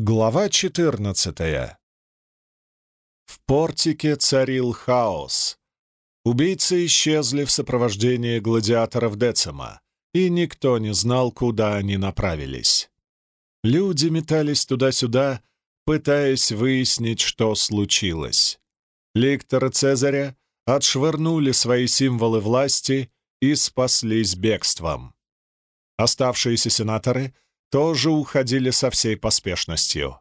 Глава 14 В портике царил хаос. Убийцы исчезли в сопровождении гладиаторов Децима, и никто не знал, куда они направились. Люди метались туда-сюда, пытаясь выяснить, что случилось. Ликтора Цезаря отшвырнули свои символы власти и спаслись бегством. Оставшиеся сенаторы — тоже уходили со всей поспешностью.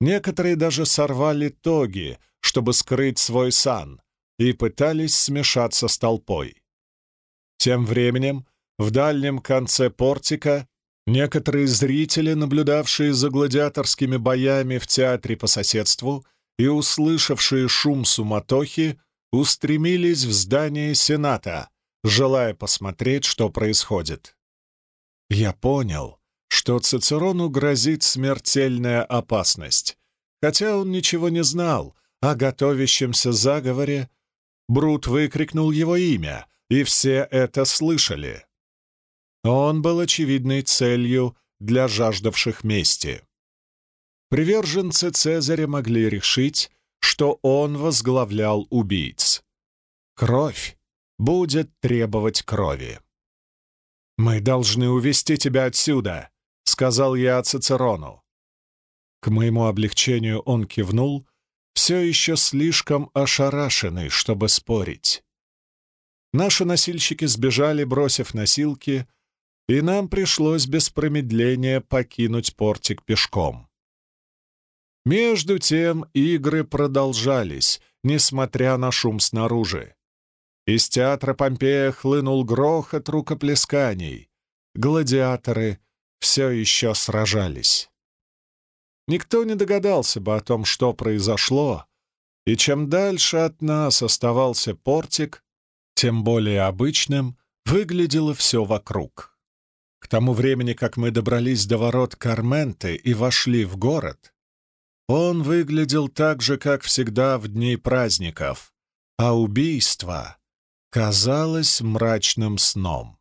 Некоторые даже сорвали тоги, чтобы скрыть свой сан, и пытались смешаться с толпой. Тем временем в дальнем конце портика некоторые зрители, наблюдавшие за гладиаторскими боями в театре по соседству и услышавшие шум суматохи, устремились в здание Сената, желая посмотреть, что происходит. Я понял, что Цицерону грозит смертельная опасность. Хотя он ничего не знал о готовящемся заговоре, Брут выкрикнул его имя, и все это слышали. Он был очевидной целью для жаждавших мести. Приверженцы Цезаря могли решить, что он возглавлял убийц. Кровь будет требовать крови. «Мы должны увести тебя отсюда!» Сказал я Цицерону. К моему облегчению он кивнул, все еще слишком ошарашенный, чтобы спорить. Наши носильщики сбежали, бросив носилки, и нам пришлось без промедления покинуть портик пешком. Между тем игры продолжались, несмотря на шум снаружи. Из театра Помпея хлынул грохот рукоплесканий. Гладиаторы все еще сражались. Никто не догадался бы о том, что произошло, и чем дальше от нас оставался портик, тем более обычным выглядело все вокруг. К тому времени, как мы добрались до ворот Карменты и вошли в город, он выглядел так же, как всегда в дни праздников, а убийство казалось мрачным сном.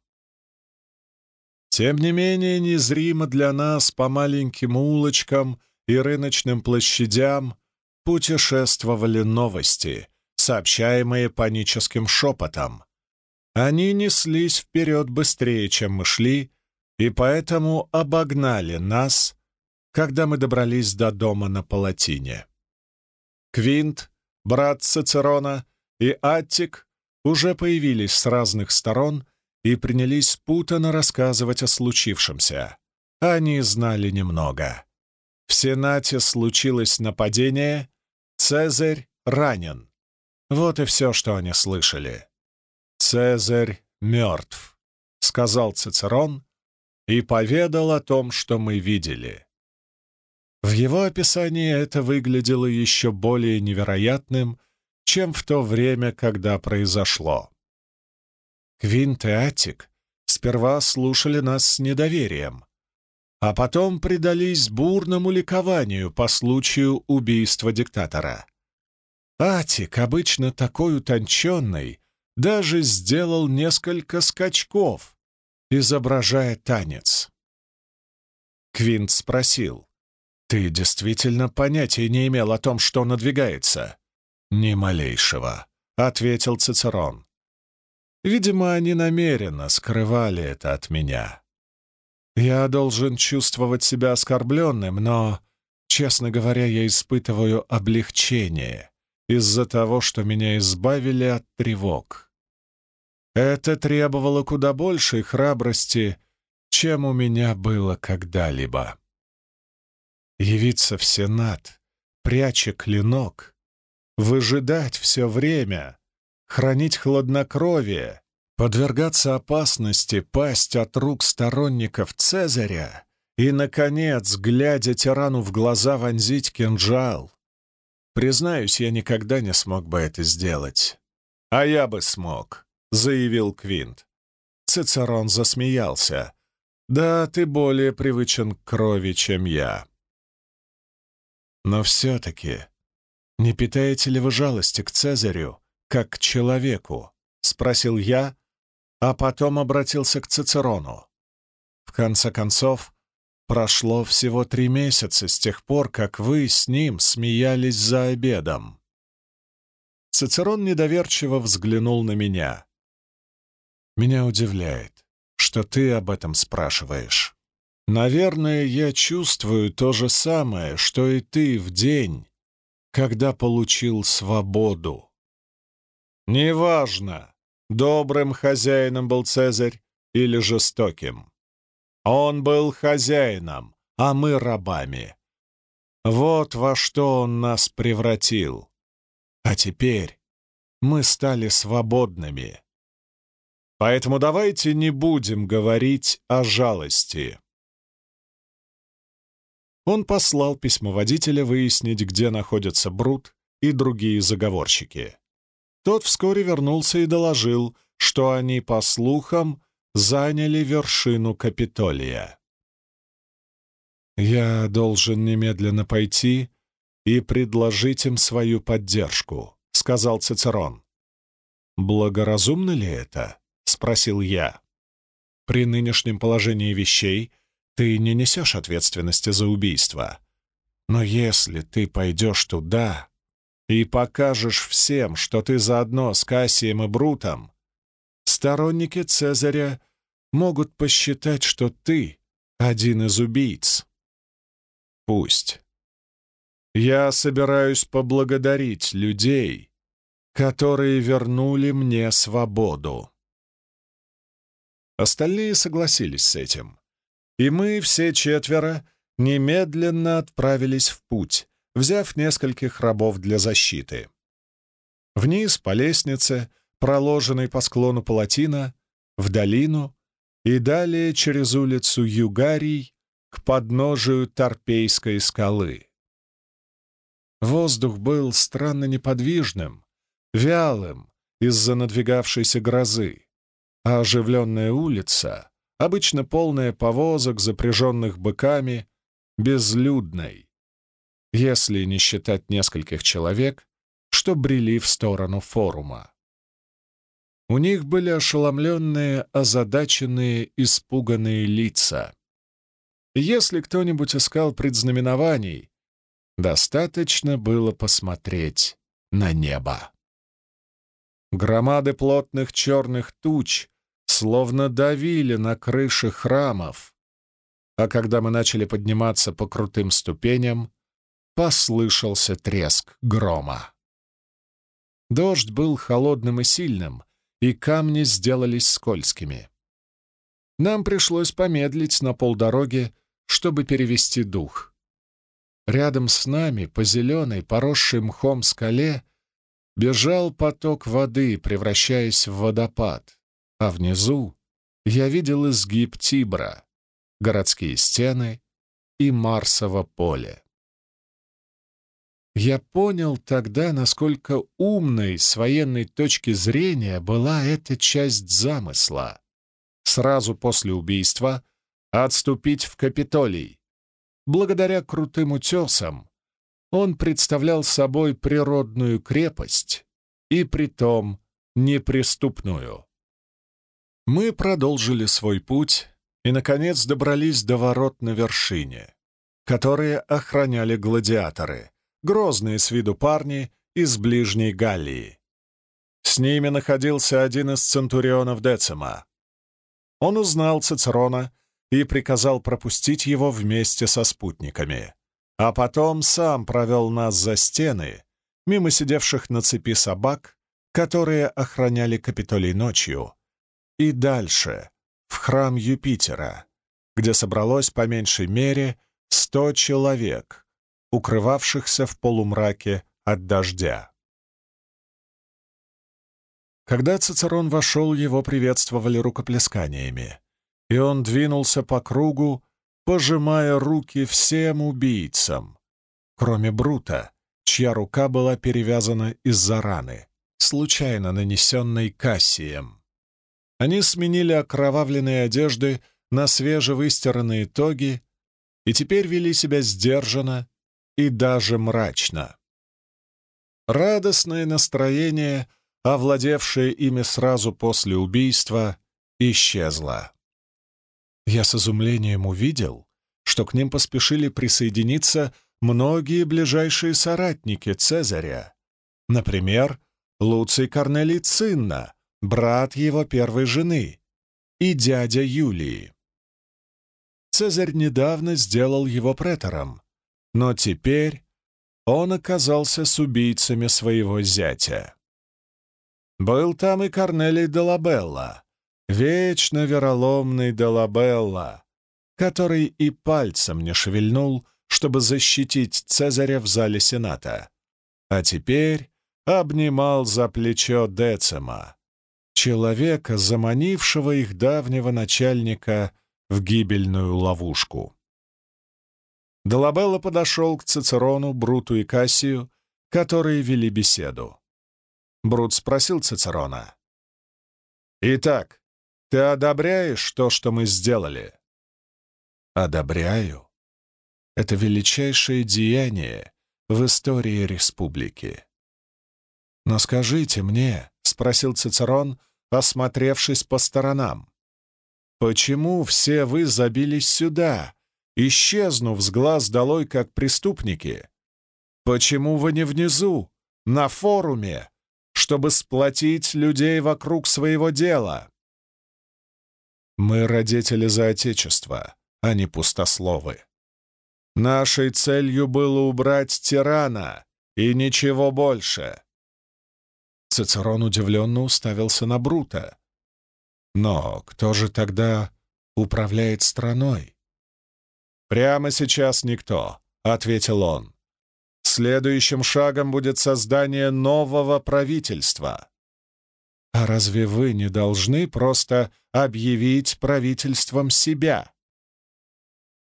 Тем не менее, незримо для нас по маленьким улочкам и рыночным площадям путешествовали новости, сообщаемые паническим шепотом. Они неслись вперед быстрее, чем мы шли, и поэтому обогнали нас, когда мы добрались до дома на Палатине. Квинт, брат Цицерона, и Аттик уже появились с разных сторон — и принялись спутанно рассказывать о случившемся. Они знали немного. В Сенате случилось нападение, Цезарь ранен. Вот и все, что они слышали. «Цезарь мертв», — сказал Цицерон и поведал о том, что мы видели. В его описании это выглядело еще более невероятным, чем в то время, когда произошло. Квинт и Аттик сперва слушали нас с недоверием, а потом предались бурному ликованию по случаю убийства диктатора. Атик, обычно такой утонченный, даже сделал несколько скачков, изображая танец. Квинт спросил, «Ты действительно понятия не имел о том, что надвигается?» «Ни малейшего», — ответил Цицерон. Видимо, они намеренно скрывали это от меня. Я должен чувствовать себя оскорбленным, но, честно говоря, я испытываю облегчение из-за того, что меня избавили от тревог. Это требовало куда большей храбрости, чем у меня было когда-либо. Явиться в Сенат, пряча клинок, выжидать все время, хранить хладнокровие, подвергаться опасности, пасть от рук сторонников Цезаря и, наконец, глядя тирану в глаза, вонзить кинжал. Признаюсь, я никогда не смог бы это сделать. «А я бы смог», — заявил Квинт. Цицерон засмеялся. «Да, ты более привычен к крови, чем я». «Но все-таки не питаете ли вы жалости к Цезарю как к человеку?» — спросил я, а потом обратился к Цицерону. В конце концов, Прошло всего три месяца с тех пор, как вы с ним смеялись за обедом. Цицерон недоверчиво взглянул на меня. Меня удивляет, что ты об этом спрашиваешь. Наверное, я чувствую то же самое, что и ты в день, когда получил свободу. Неважно, добрым хозяином был Цезарь или жестоким. Он был хозяином, а мы рабами. Вот во что он нас превратил. А теперь мы стали свободными. Поэтому давайте не будем говорить о жалости. Он послал письмоводителя выяснить, где находятся Брут и другие заговорщики. Тот вскоре вернулся и доложил, что они, по слухам, заняли вершину Капитолия. «Я должен немедленно пойти и предложить им свою поддержку», — сказал Цицерон. «Благоразумно ли это?» — спросил я. «При нынешнем положении вещей ты не несешь ответственности за убийство. Но если ты пойдешь туда и покажешь всем, что ты заодно с Кассием и Брутом, сторонники Цезаря могут посчитать, что ты один из убийц. Пусть. Я собираюсь поблагодарить людей, которые вернули мне свободу. Остальные согласились с этим и мы, все четверо, немедленно отправились в путь, взяв нескольких рабов для защиты. Вниз по лестнице, проложенной по склону Палатина, в долину и далее через улицу Югарий к подножию Торпейской скалы. Воздух был странно неподвижным, вялым из-за надвигавшейся грозы, а оживленная улица обычно полная повозок, запряженных быками, безлюдной, если не считать нескольких человек, что брели в сторону форума. У них были ошеломленные, озадаченные, испуганные лица. Если кто-нибудь искал предзнаменований, достаточно было посмотреть на небо. Громады плотных черных туч словно давили на крыши храмов, а когда мы начали подниматься по крутым ступеням, послышался треск грома. Дождь был холодным и сильным, и камни сделались скользкими. Нам пришлось помедлить на полдороги, чтобы перевести дух. Рядом с нами, по зеленой, поросшей мхом скале, бежал поток воды, превращаясь в водопад а внизу я видел изгиб Тибра, городские стены и Марсово поле. Я понял тогда, насколько умной с военной точки зрения была эта часть замысла. Сразу после убийства отступить в Капитолий. Благодаря крутым утесам он представлял собой природную крепость и притом неприступную. Мы продолжили свой путь и, наконец, добрались до ворот на вершине, которые охраняли гладиаторы, грозные с виду парни из ближней Галлии. С ними находился один из центурионов Децима. Он узнал Цицерона и приказал пропустить его вместе со спутниками, а потом сам провел нас за стены, мимо сидевших на цепи собак, которые охраняли Капитолий ночью, и дальше, в храм Юпитера, где собралось по меньшей мере сто человек, укрывавшихся в полумраке от дождя. Когда Цицерон вошел, его приветствовали рукоплесканиями, и он двинулся по кругу, пожимая руки всем убийцам, кроме Брута, чья рука была перевязана из-за раны, случайно нанесенной Кассием. Они сменили окровавленные одежды на свежевыстиранные тоги и теперь вели себя сдержанно и даже мрачно. Радостное настроение, овладевшее ими сразу после убийства, исчезло. Я с изумлением увидел, что к ним поспешили присоединиться многие ближайшие соратники Цезаря. Например, Луций Корнелий Цинна, брат его первой жены, и дядя Юлии. Цезарь недавно сделал его претором, но теперь он оказался с убийцами своего зятя. Был там и Корнелий Делабелла, вечно вероломный Делабелла, который и пальцем не шевельнул, чтобы защитить Цезаря в зале Сената. А теперь обнимал за плечо Децима, человека, заманившего их давнего начальника в гибельную ловушку. Долабелло подошел к Цицерону, Бруту и Кассию, которые вели беседу. Брут спросил Цицерона. «Итак, ты одобряешь то, что мы сделали?» «Одобряю. Это величайшее деяние в истории республики. Но скажите мне, — спросил Цицерон, осмотревшись по сторонам, — почему все вы забились сюда, исчезнув с глаз долой, как преступники? Почему вы не внизу, на форуме, чтобы сплотить людей вокруг своего дела? Мы родители за Отечество, а не пустословы. Нашей целью было убрать тирана и ничего больше. Цицерон удивленно уставился на Брута. Но кто же тогда управляет страной? «Прямо сейчас никто», — ответил он. «Следующим шагом будет создание нового правительства». «А разве вы не должны просто объявить правительством себя?»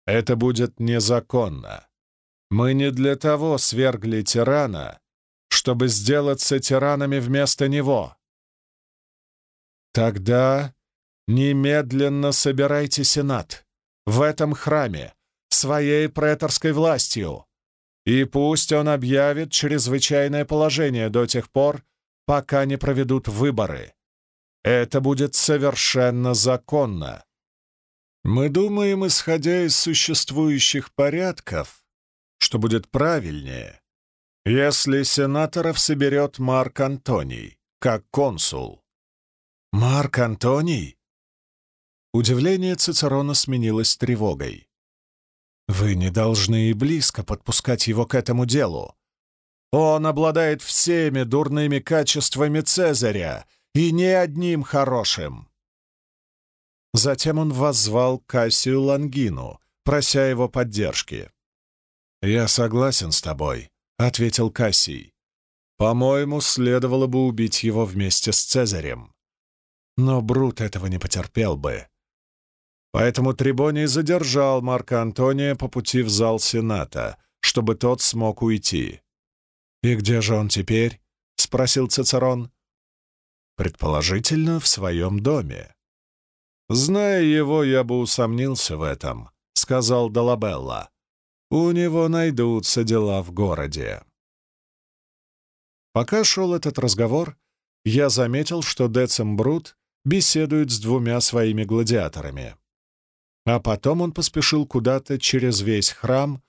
Это будет незаконно. Мы не для того свергли тирана, чтобы сделаться тиранами вместо него. Тогда немедленно собирайте Сенат в этом храме своей преторской властью, и пусть он объявит чрезвычайное положение до тех пор, пока не проведут выборы. Это будет совершенно законно. Мы думаем, исходя из существующих порядков, что будет правильнее, если сенаторов соберет Марк Антоний, как консул. Марк Антоний? Удивление Цицерона сменилось тревогой. Вы не должны и близко подпускать его к этому делу. Он обладает всеми дурными качествами Цезаря и не одним хорошим. Затем он воззвал Кассию Лангину, прося его поддержки. «Я согласен с тобой», — ответил Кассий. «По-моему, следовало бы убить его вместе с Цезарем. Но Брут этого не потерпел бы. Поэтому Трибоний задержал Марка Антония по пути в зал Сената, чтобы тот смог уйти. «И где же он теперь?» — спросил Цицерон. «Предположительно, в своем доме. «Зная его, я бы усомнился в этом», — сказал Долабелла. «У него найдутся дела в городе». Пока шел этот разговор, я заметил, что Децембрут беседует с двумя своими гладиаторами. А потом он поспешил куда-то через весь храм,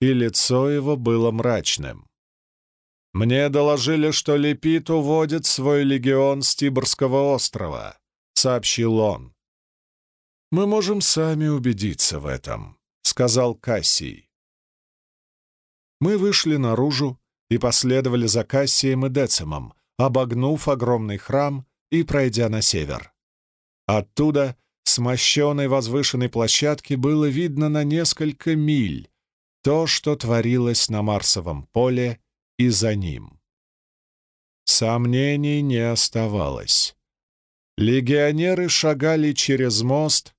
и лицо его было мрачным. «Мне доложили, что Лепит уводит свой легион с Тибрского острова», — сообщил он. «Мы можем сами убедиться в этом», — сказал Кассий. Мы вышли наружу и последовали за Кассием и Децимом, обогнув огромный храм и пройдя на север. Оттуда, с мощенной возвышенной площадки, было видно на несколько миль то, что творилось на Марсовом поле и за ним. Сомнений не оставалось. Легионеры шагали через мост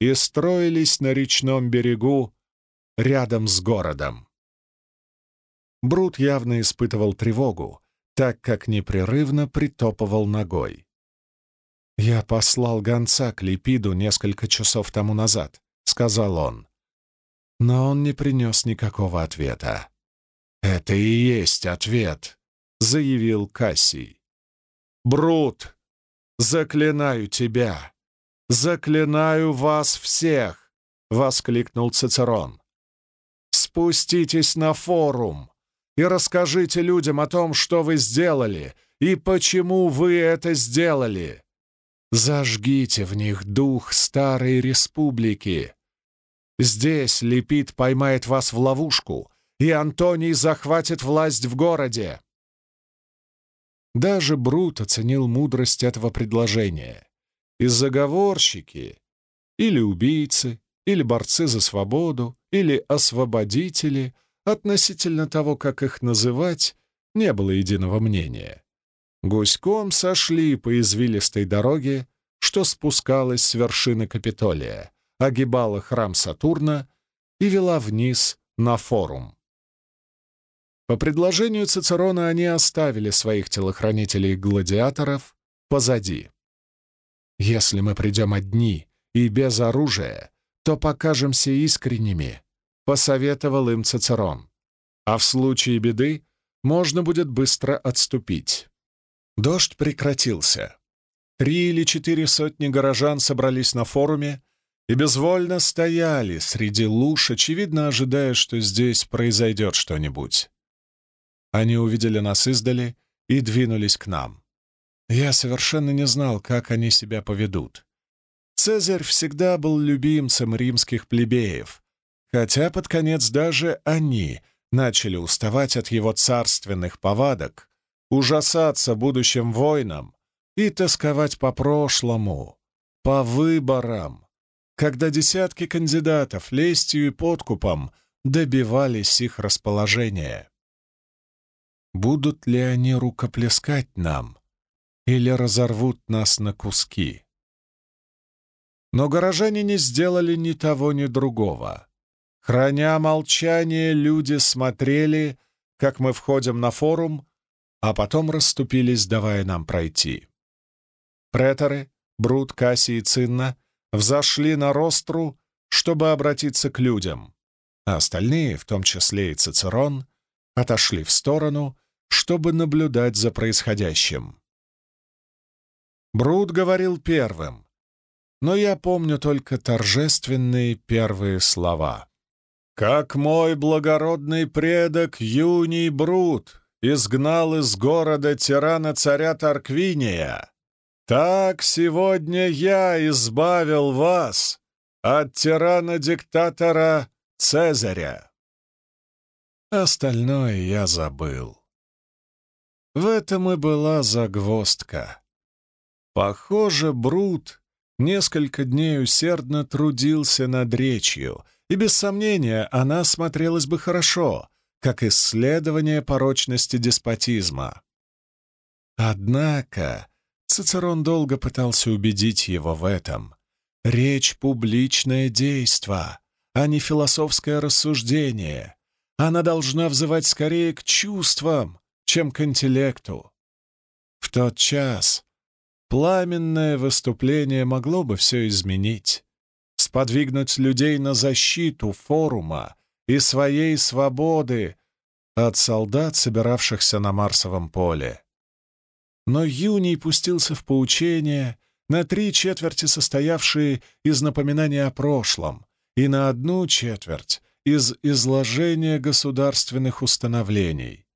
и строились на речном берегу рядом с городом. Брут явно испытывал тревогу, так как непрерывно притопывал ногой. «Я послал гонца к Липиду несколько часов тому назад», — сказал он. Но он не принес никакого ответа. «Это и есть ответ», — заявил Кассий. «Брут, заклинаю тебя, Заклинаю вас всех! — воскликнул Цицерон. «Спуститесь на форум и расскажите людям о том, что вы сделали и почему вы это сделали. Зажгите в них дух старой республики. Здесь Лепит поймает вас в ловушку, и Антоний захватит власть в городе. Даже Брут оценил мудрость этого предложения. И заговорщики, или убийцы, или борцы за свободу, или освободители, относительно того, как их называть, не было единого мнения. Гуськом сошли по извилистой дороге, что спускалась с вершины Капитолия, огибала храм Сатурна и вела вниз на форум. По предложению Цицерона они оставили своих телохранителей-гладиаторов позади. «Если мы придем одни и без оружия, то покажемся искренними», — посоветовал им Цицерон. «А в случае беды можно будет быстро отступить». Дождь прекратился. Три или четыре сотни горожан собрались на форуме и безвольно стояли среди луж, очевидно ожидая, что здесь произойдет что-нибудь. Они увидели нас издали и двинулись к нам. Я совершенно не знал, как они себя поведут. Цезарь всегда был любимцем римских плебеев, хотя под конец даже они начали уставать от его царственных повадок ужасаться будущим войнам и тосковать по прошлому, по выборам, когда десятки кандидатов лестью и подкупом добивались их расположения. Будут ли они рукоплескать нам или разорвут нас на куски? Но горожане не сделали ни того, ни другого. Храня молчание, люди смотрели, как мы входим на форум а потом расступились, давая нам пройти. Преторы, Брут, Касси и Цинна взошли на ростру, чтобы обратиться к людям, а остальные, в том числе и Цицерон, отошли в сторону, чтобы наблюдать за происходящим. Брут говорил первым, но я помню только торжественные первые слова. «Как мой благородный предок Юний Брут, изгнал из города тирана-царя Тарквиния, так сегодня я избавил вас от тирана-диктатора Цезаря. Остальное я забыл. В этом и была загвоздка. Похоже, Брут несколько дней усердно трудился над речью, и, без сомнения, она смотрелась бы хорошо — как исследование порочности деспотизма. Однако Цицерон долго пытался убедить его в этом. Речь — публичное действо, а не философское рассуждение. Она должна взывать скорее к чувствам, чем к интеллекту. В тот час пламенное выступление могло бы все изменить, сподвигнуть людей на защиту форума и своей свободы от солдат, собиравшихся на Марсовом поле. Но Юний пустился в поучение, на три четверти состоявшие из напоминания о прошлом, и на одну четверть из изложения государственных установлений.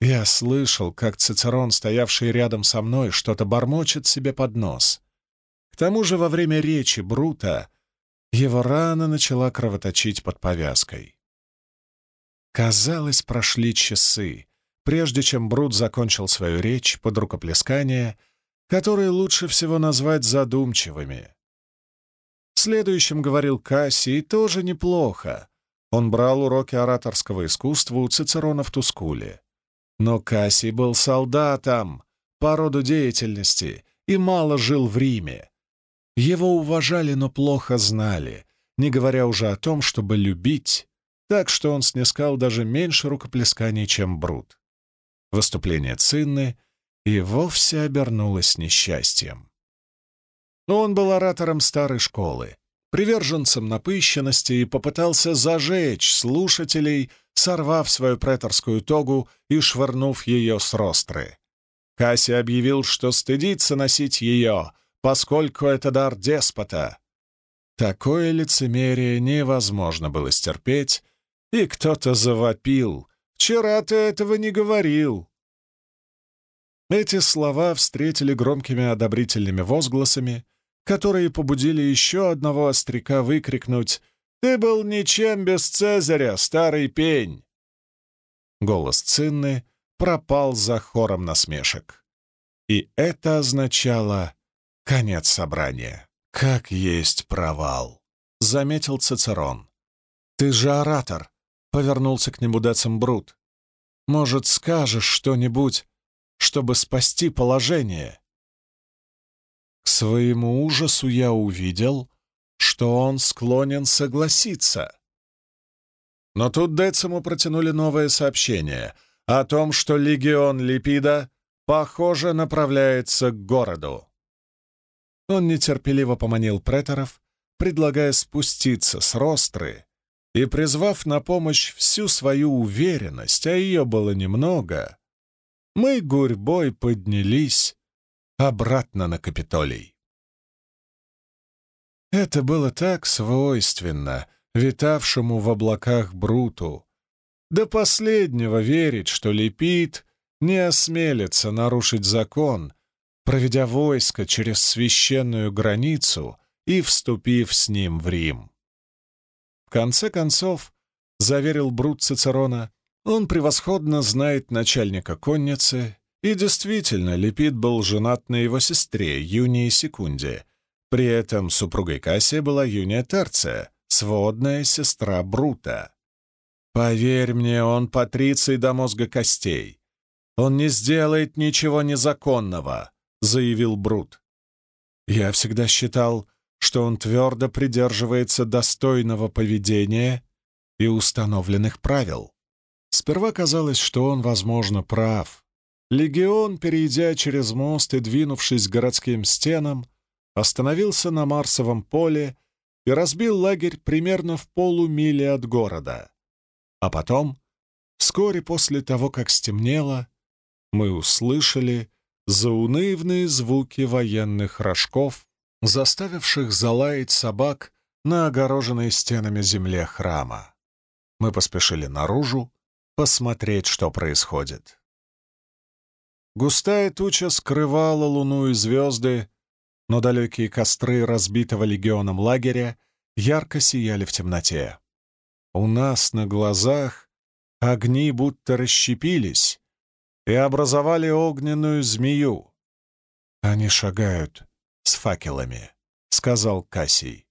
Я слышал, как Цицерон, стоявший рядом со мной, что-то бормочет себе под нос. К тому же во время речи Брута его рана начала кровоточить под повязкой. Казалось, прошли часы, прежде чем Брут закончил свою речь под рукоплескание, которые лучше всего назвать задумчивыми. Следующим говорил Кассий, тоже неплохо. Он брал уроки ораторского искусства у Цицерона в Тускуле. Но Кассий был солдатом по роду деятельности и мало жил в Риме, его уважали, но плохо знали, не говоря уже о том, чтобы любить, так что он снискал даже меньше рукоплесканий, чем Брут. Выступление Цинны и вовсе обернулось несчастьем. Но он был оратором старой школы, приверженцем напыщенности и попытался зажечь слушателей, сорвав свою преторскую тогу и швырнув ее с ростры. Касси объявил, что стыдится носить ее, поскольку это дар деспота. Такое лицемерие невозможно было стерпеть, и кто-то завопил. «Вчера ты этого не говорил!» Эти слова встретили громкими одобрительными возгласами, которые побудили еще одного остряка выкрикнуть «Ты был ничем без Цезаря, старый пень!» Голос Цинны пропал за хором насмешек. И это означало конец собрания. «Как есть провал», — заметил Цицерон. «Ты же оратор», — повернулся к нему Децим Брут. «Может, скажешь что-нибудь, чтобы спасти положение?» К своему ужасу я увидел, что он склонен согласиться. Но тут Дециму протянули новое сообщение о том, что легион Липида, похоже, направляется к городу. Он нетерпеливо поманил преторов, предлагая спуститься с ростры, и, призвав на помощь всю свою уверенность, а ее было немного, мы гурьбой поднялись обратно на Капитолий. Это было так свойственно витавшему в облаках Бруту. До последнего верить, что Лепит не осмелится нарушить закон, проведя войско через священную границу и вступив с ним в Рим. В конце концов, заверил Брут Цицерона, он превосходно знает начальника конницы, и действительно, Лепит был женат на его сестре, Юнии Секунде. При этом супругой Кассия была Юния Терция, сводная сестра Брута. Поверь мне, он патриций до мозга костей. Он не сделает ничего незаконного, — заявил Брут. «Я всегда считал, что он твердо придерживается достойного поведения и установленных правил. Сперва казалось, что он, возможно, прав. Легион, перейдя через мост и двинувшись к городским стенам, остановился на Марсовом поле и разбил лагерь примерно в полумиле от города. А потом, вскоре после того, как стемнело, мы услышали заунывные звуки военных рожков, заставивших залаять собак на огороженной стенами земле храма. Мы поспешили наружу посмотреть, что происходит. Густая туча скрывала луну и звезды, но далекие костры разбитого легионом лагеря ярко сияли в темноте. У нас на глазах огни будто расщепились, и образовали огненную змею. «Они шагают с факелами», — сказал Кассий.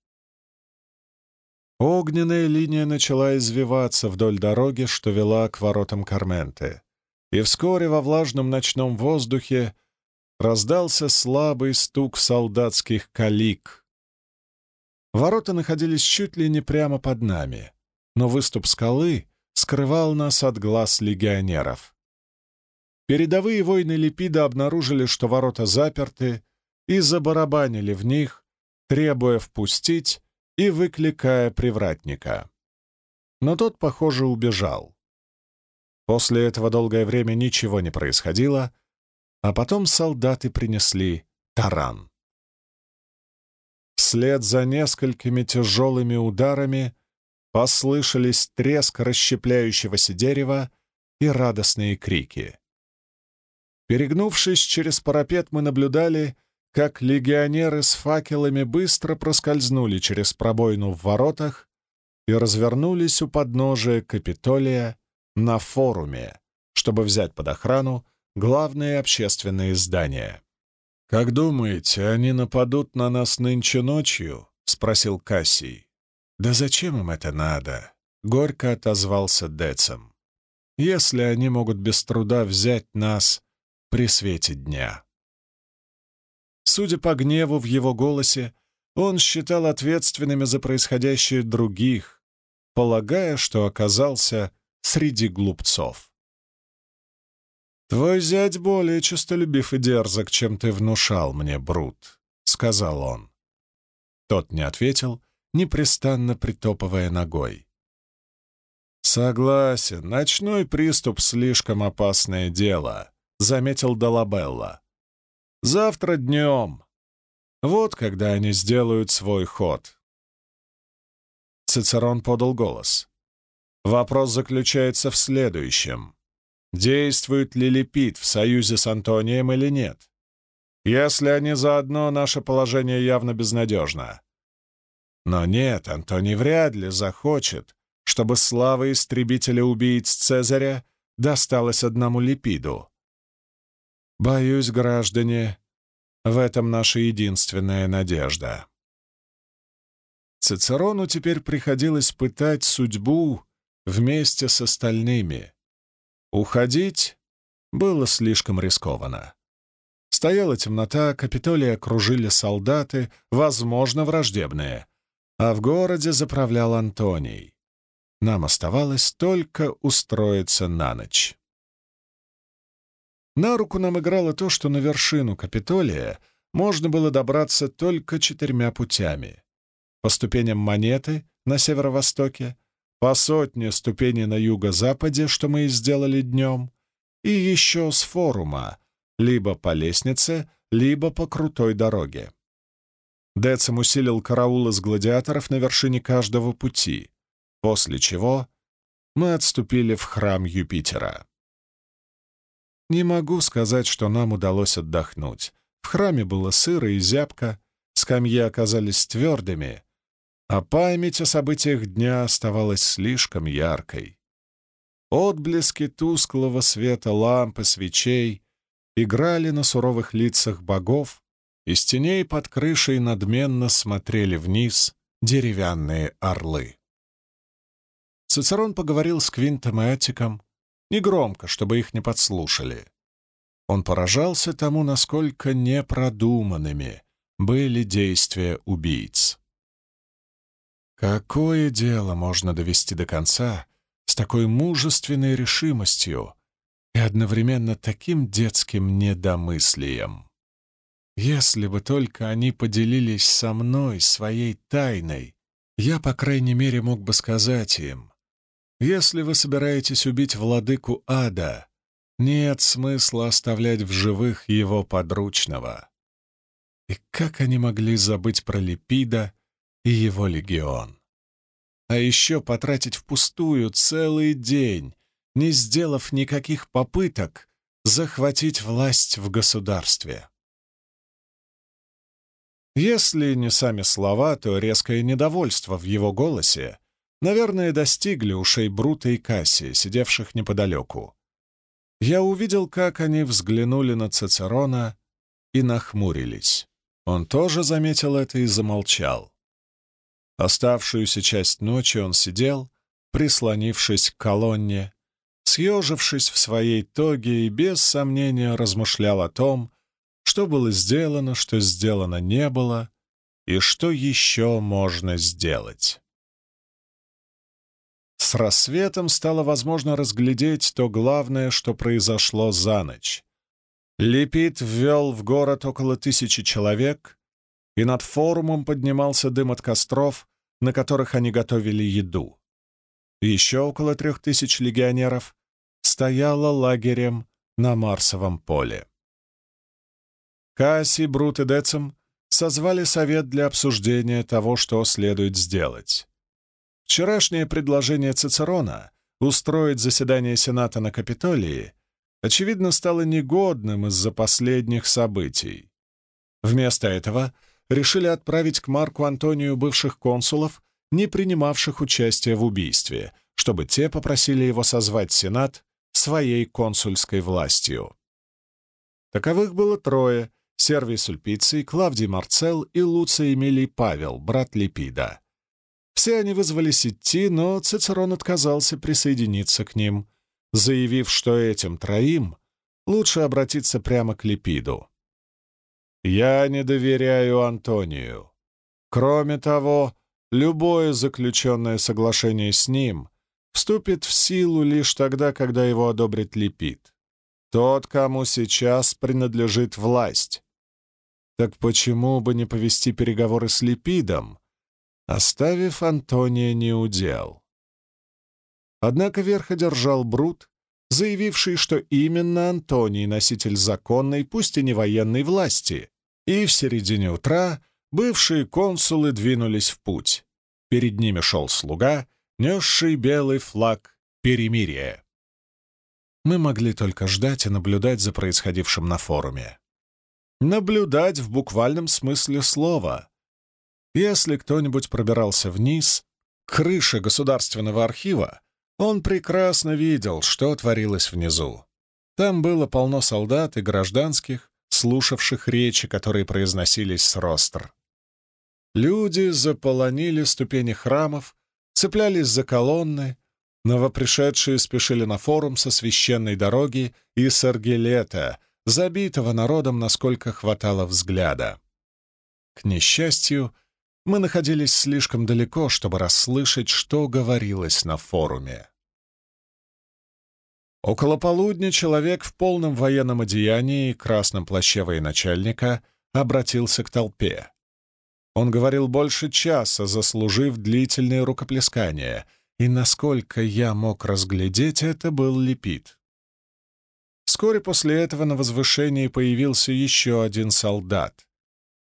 Огненная линия начала извиваться вдоль дороги, что вела к воротам Карменты, и вскоре во влажном ночном воздухе раздался слабый стук солдатских калик. Ворота находились чуть ли не прямо под нами, но выступ скалы скрывал нас от глаз легионеров. Передовые войны Липида обнаружили, что ворота заперты, и забарабанили в них, требуя впустить и выкликая привратника. Но тот, похоже, убежал. После этого долгое время ничего не происходило, а потом солдаты принесли таран. Вслед за несколькими тяжелыми ударами послышались треск расщепляющегося дерева и радостные крики. Перегнувшись через парапет, мы наблюдали, как легионеры с факелами быстро проскользнули через пробоину в воротах и развернулись у подножия Капитолия на форуме, чтобы взять под охрану главные общественные здания. «Как думаете, они нападут на нас нынче ночью?» — спросил Кассий. «Да зачем им это надо?» — горько отозвался Децем. «Если они могут без труда взять нас при свете дня. Судя по гневу в его голосе, он считал ответственными за происходящее других, полагая, что оказался среди глупцов. «Твой зять более честолюбив и дерзок, чем ты внушал мне, Брут», — сказал он. Тот не ответил, непрестанно притопывая ногой. «Согласен, ночной приступ — слишком опасное дело», — заметил Долабелла. «Завтра днем. Вот когда они сделают свой ход. Цицерон подал голос. Вопрос заключается в следующем. Действует ли Липид в союзе с Антонием или нет? Если они заодно, наше положение явно безнадежно. Но нет, Антоний вряд ли захочет, чтобы слава истребителя-убийц Цезаря досталась одному Липиду. Боюсь, граждане, в этом наша единственная надежда. Цицерону теперь приходилось пытать судьбу вместе с остальными. Уходить было слишком рискованно. Стояла темнота, Капитолий окружили солдаты, возможно, враждебные, а в городе заправлял Антоний. Нам оставалось только устроиться на ночь. На руку нам играло то, что на вершину Капитолия можно было добраться только четырьмя путями. По ступеням монеты на северо-востоке, по сотне ступеней на юго-западе, что мы и сделали днем, и еще с форума, либо по лестнице, либо по крутой дороге. Децим усилил караул из гладиаторов на вершине каждого пути, после чего мы отступили в храм Юпитера. Не могу сказать, что нам удалось отдохнуть. В храме было сыро и зябко, скамьи оказались твердыми, а память о событиях дня оставалась слишком яркой. Отблески тусклого света ламп и свечей играли на суровых лицах богов, из теней под крышей надменно смотрели вниз деревянные орлы. Цицерон поговорил с Квинтом и Атиком, негромко, чтобы их не подслушали. Он поражался тому, насколько непродуманными были действия убийц. Какое дело можно довести до конца с такой мужественной решимостью и одновременно таким детским недомыслием? Если бы только они поделились со мной своей тайной, я, по крайней мере, мог бы сказать им, если вы собираетесь убить владыку ада, нет смысла оставлять в живых его подручного. И как они могли забыть про Липида и его легион. А еще потратить впустую целый день, не сделав никаких попыток захватить власть в государстве. Если не сами слова, то резкое недовольство в его голосе, наверное, достигли ушей Брута и Кассии, сидевших неподалеку. Я увидел, как они взглянули на Цицерона и нахмурились. Он тоже заметил это и замолчал. Оставшуюся часть ночи он сидел, прислонившись к колонне, съежившись в своей тоге и без сомнения размышлял о том, что было сделано, что сделано не было и что еще можно сделать. С рассветом стало возможно разглядеть то главное, что произошло за ночь. Липид ввел в город около тысячи человек, и над форумом поднимался дым от костров, на которых они готовили еду. Еще около трех тысяч легионеров стояло лагерем на Марсовом поле. Касси, Брут и Децим созвали совет для обсуждения того, что следует сделать. Вчерашнее предложение Цицерона устроить заседание Сената на Капитолии очевидно стало негодным из-за последних событий. Вместо этого решили отправить к Марку Антонию бывших консулов, не принимавших участие в убийстве, чтобы те попросили его созвать Сенат своей консульской властью. Таковых было трое — Сервий Сульпиций, Клавдий Марцел и Луций Эмилий Павел, брат Липида. Все они вызвались идти, но Цицерон отказался присоединиться к ним, заявив, что этим троим лучше обратиться прямо к Липиду. Я не доверяю Антонию. Кроме того, любое заключенное соглашение с ним вступит в силу лишь тогда, когда его одобрит Липид. Тот, кому сейчас принадлежит власть. Так почему бы не повести переговоры с Липидом, оставив Антония неудел? Однако верх одержал Брут, заявивший, что именно Антоний — носитель законной, пусть и не военной власти, и в середине утра бывшие консулы двинулись в путь. Перед ними шел слуга, несший белый флаг перемирия. Мы могли только ждать и наблюдать за происходившим на форуме. Наблюдать в буквальном смысле слова. Если кто-нибудь пробирался вниз, к крыше Государственного архива, он прекрасно видел, что творилось внизу. Там было полно солдат и гражданских, слушавших речи, которые произносились с ростр. Люди заполонили ступени храмов, цеплялись за колонны, новопришедшие спешили на форум со священной дороги и с забитого народом, насколько хватало взгляда. К несчастью, мы находились слишком далеко, чтобы расслышать, что говорилось на форуме. Около полудня человек в полном военном одеянии и красном плаще военачальника обратился к толпе. Он говорил больше часа, заслужив длительные рукоплескания, и, насколько я мог разглядеть, это был лепит. Вскоре после этого на возвышении появился еще один солдат.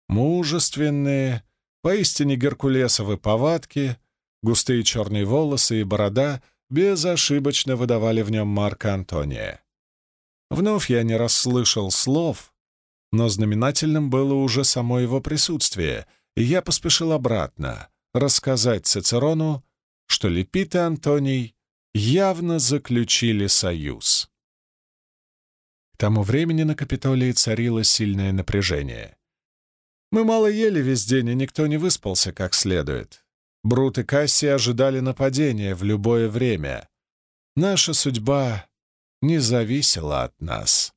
Мужественные, поистине геркулесовы повадки, густые черные волосы и борода безошибочно выдавали в нем Марка Антония. Вновь я не расслышал слов, но знаменательным было уже само его присутствие — и я поспешил обратно рассказать Цицерону, что Лепит и Антоний явно заключили союз. К тому времени на Капитолии царило сильное напряжение. Мы мало ели весь день, и никто не выспался как следует. Брут и Касси ожидали нападения в любое время. Наша судьба не зависела от нас.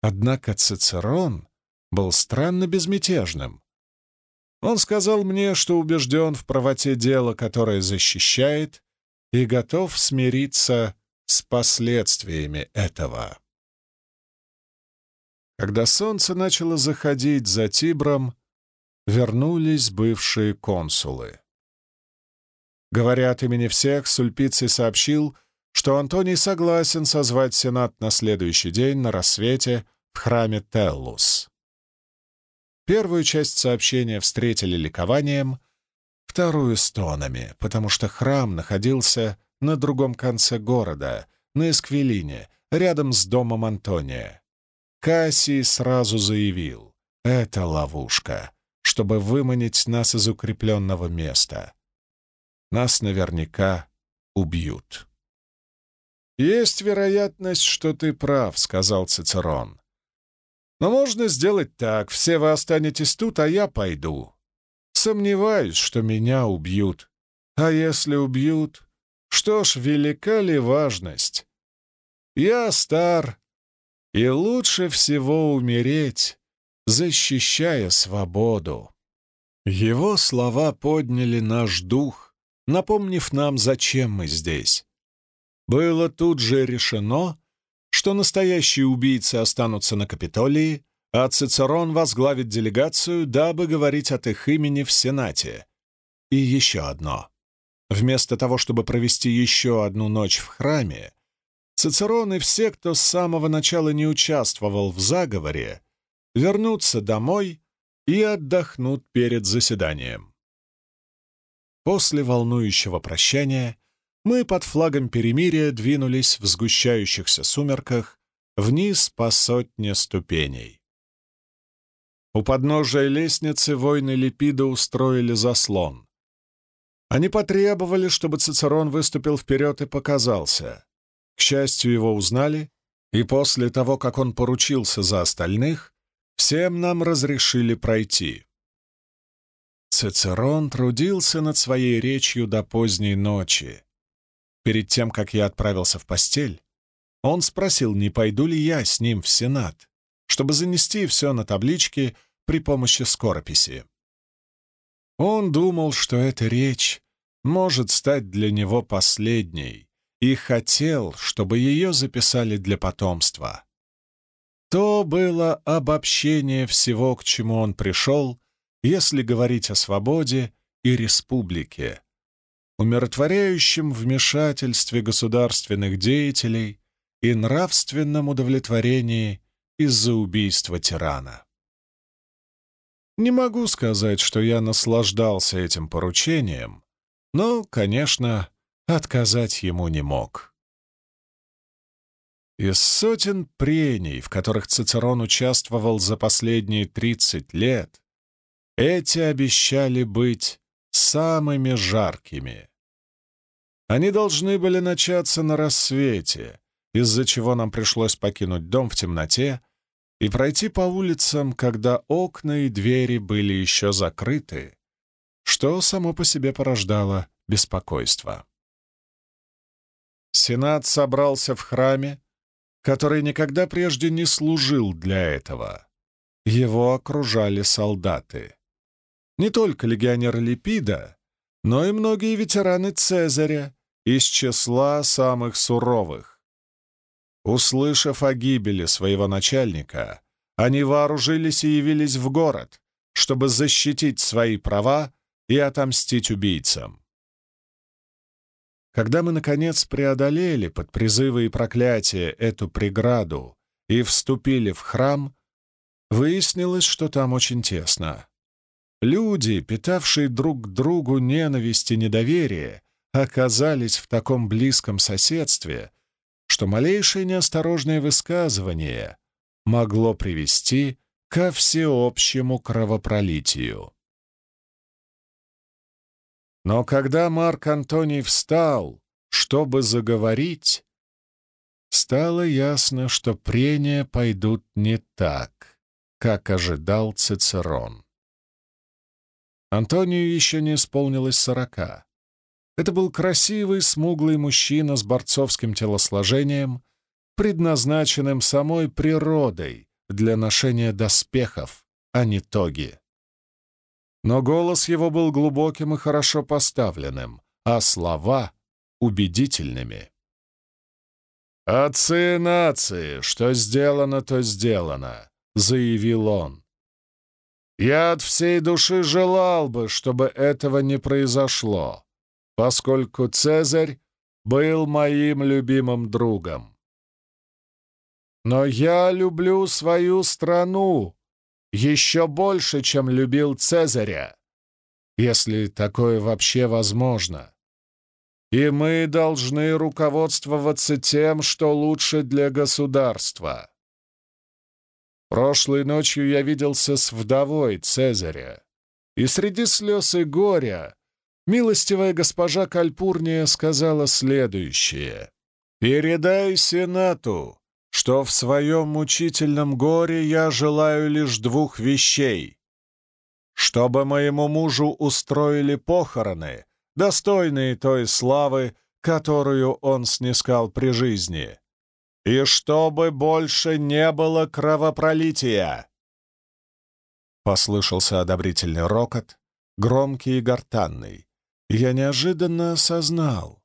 Однако Цицерон был странно безмятежным. Он сказал мне, что убежден в правоте дела, которое защищает, и готов смириться с последствиями этого. Когда солнце начало заходить за Тибром, вернулись бывшие консулы. Говоря от имени всех, Сульпиций сообщил, что Антоний согласен созвать Сенат на следующий день на рассвете в храме Теллус. Первую часть сообщения встретили ликованием, вторую — стонами, потому что храм находился на другом конце города, на Эсквилине, рядом с домом Антония. Кассий сразу заявил — это ловушка, чтобы выманить нас из укрепленного места. Нас наверняка убьют. «Есть вероятность, что ты прав», — сказал Цицерон. Но можно сделать так, все вы останетесь тут, а я пойду. Сомневаюсь, что меня убьют. А если убьют, что ж, велика ли важность? Я стар, и лучше всего умереть, защищая свободу. Его слова подняли наш дух, напомнив нам, зачем мы здесь. Было тут же решено, что настоящие убийцы останутся на Капитолии, а Цицерон возглавит делегацию, дабы говорить от их имени в Сенате. И еще одно. Вместо того, чтобы провести еще одну ночь в храме, Цицерон и все, кто с самого начала не участвовал в заговоре, вернутся домой и отдохнут перед заседанием. После волнующего прощания мы под флагом перемирия двинулись в сгущающихся сумерках вниз по сотне ступеней. У подножия лестницы воины Липида устроили заслон. Они потребовали, чтобы Цицерон выступил вперед и показался. К счастью, его узнали, и после того, как он поручился за остальных, всем нам разрешили пройти. Цицерон трудился над своей речью до поздней ночи. Перед тем, как я отправился в постель, он спросил, не пойду ли я с ним в Сенат, чтобы занести все на табличке при помощи скорописи. Он думал, что эта речь может стать для него последней, и хотел, чтобы ее записали для потомства. То было обобщение всего, к чему он пришел, если говорить о свободе и республике, умиротворяющем вмешательстве государственных деятелей и нравственном удовлетворении из-за убийства тирана. Не могу сказать, что я наслаждался этим поручением, но, конечно, отказать ему не мог. Из сотен прений, в которых Цицерон участвовал за последние 30 лет, эти обещали быть самыми жаркими. Они должны были начаться на рассвете, из-за чего нам пришлось покинуть дом в темноте и пройти по улицам, когда окна и двери были еще закрыты, что само по себе порождало беспокойство. Сенат собрался в храме, который никогда прежде не служил для этого. Его окружали солдаты. Не только легионеры Липида, но и многие ветераны Цезаря из числа самых суровых. Услышав о гибели своего начальника, они вооружились и явились в город, чтобы защитить свои права и отомстить убийцам. Когда мы, наконец, преодолели под призывы и проклятие эту преграду и вступили в храм, выяснилось, что там очень тесно. Люди, питавшие друг к другу ненависть и недоверие, оказались в таком близком соседстве, что малейшее неосторожное высказывание могло привести ко всеобщему кровопролитию. Но когда Марк Антоний встал, чтобы заговорить, стало ясно, что прения пойдут не так, как ожидал Цицерон. Антонию еще не исполнилось сорока. Это был красивый, смуглый мужчина с борцовским телосложением, предназначенным самой природой для ношения доспехов, а не тоги но голос его был глубоким и хорошо поставленным, а слова — убедительными. «Отцы нации, что сделано, то сделано», — заявил он. «Я от всей души желал бы, чтобы этого не произошло, поскольку Цезарь был моим любимым другом. Но я люблю свою страну, еще больше, чем любил Цезаря, если такое вообще возможно. И мы должны руководствоваться тем, что лучше для государства. Прошлой ночью я виделся с вдовой Цезаря, и среди слез и горя милостивая госпожа Кальпурния сказала следующее. «Передай Сенату, что в своем мучительном горе я желаю лишь двух вещей. Чтобы моему мужу устроили похороны, достойные той славы, которую он снискал при жизни, и чтобы больше не было кровопролития. Послышался одобрительный рокот, громкий и гортанный, я неожиданно осознал,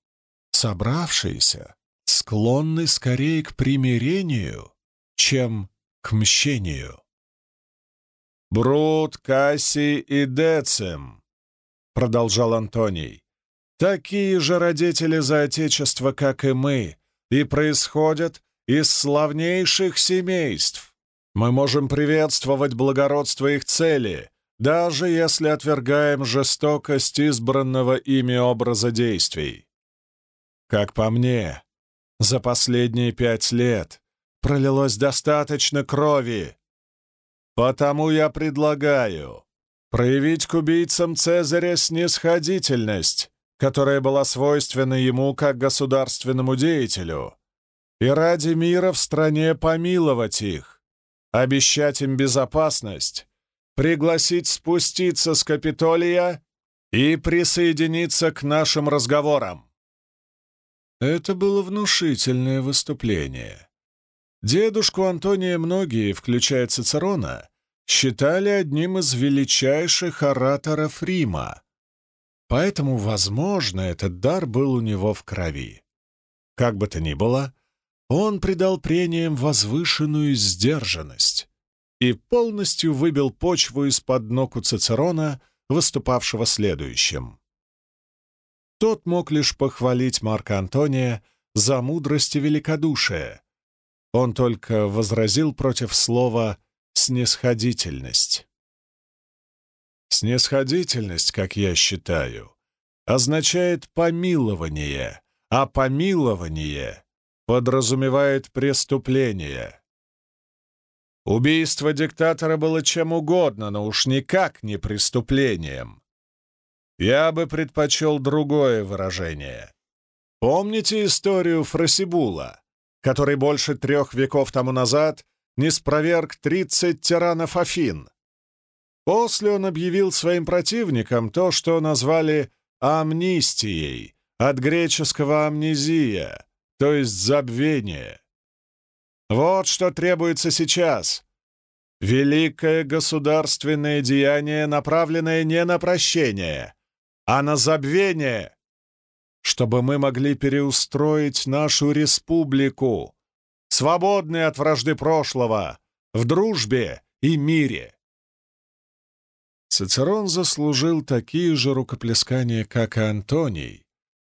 собравшиеся склонны скорее к примирению, чем к мщению. «Брут, Кассий и Децим», — продолжал Антоний, — «такие же родители за Отечество, как и мы, и происходят из славнейших семейств. Мы можем приветствовать благородство их цели, даже если отвергаем жестокость избранного ими образа действий. Как по мне, за последние пять лет пролилось достаточно крови. Потому я предлагаю проявить к убийцам Цезаря снисходительность, которая была свойственна ему как государственному деятелю, и ради мира в стране помиловать их, обещать им безопасность, пригласить спуститься с Капитолия и присоединиться к нашим разговорам. Это было внушительное выступление. Дедушку Антония многие, включая Цицерона, считали одним из величайших ораторов Рима. Поэтому, возможно, этот дар был у него в крови. Как бы то ни было, он придал прениям возвышенную сдержанность и полностью выбил почву из-под ног у Цицерона, выступавшего следующим. Тот мог лишь похвалить Марка Антония за мудрость и великодушие. Он только возразил против слова «снисходительность». Снисходительность, как я считаю, означает помилование, а помилование подразумевает преступление. Убийство диктатора было чем угодно, но уж никак не преступлением. Я бы предпочел другое выражение. Помните историю Фросибула, который больше трех веков тому назад не спроверг тридцать тиранов Афин? После он объявил своим противникам то, что назвали амнистией, от греческого «амнезия», то есть «забвение». Вот что требуется сейчас. Великое государственное деяние, направленное не на прощение, а на забвение, чтобы мы могли переустроить нашу республику, свободные от вражды прошлого, в дружбе и мире. Цицерон заслужил такие же рукоплескания, как и Антоний,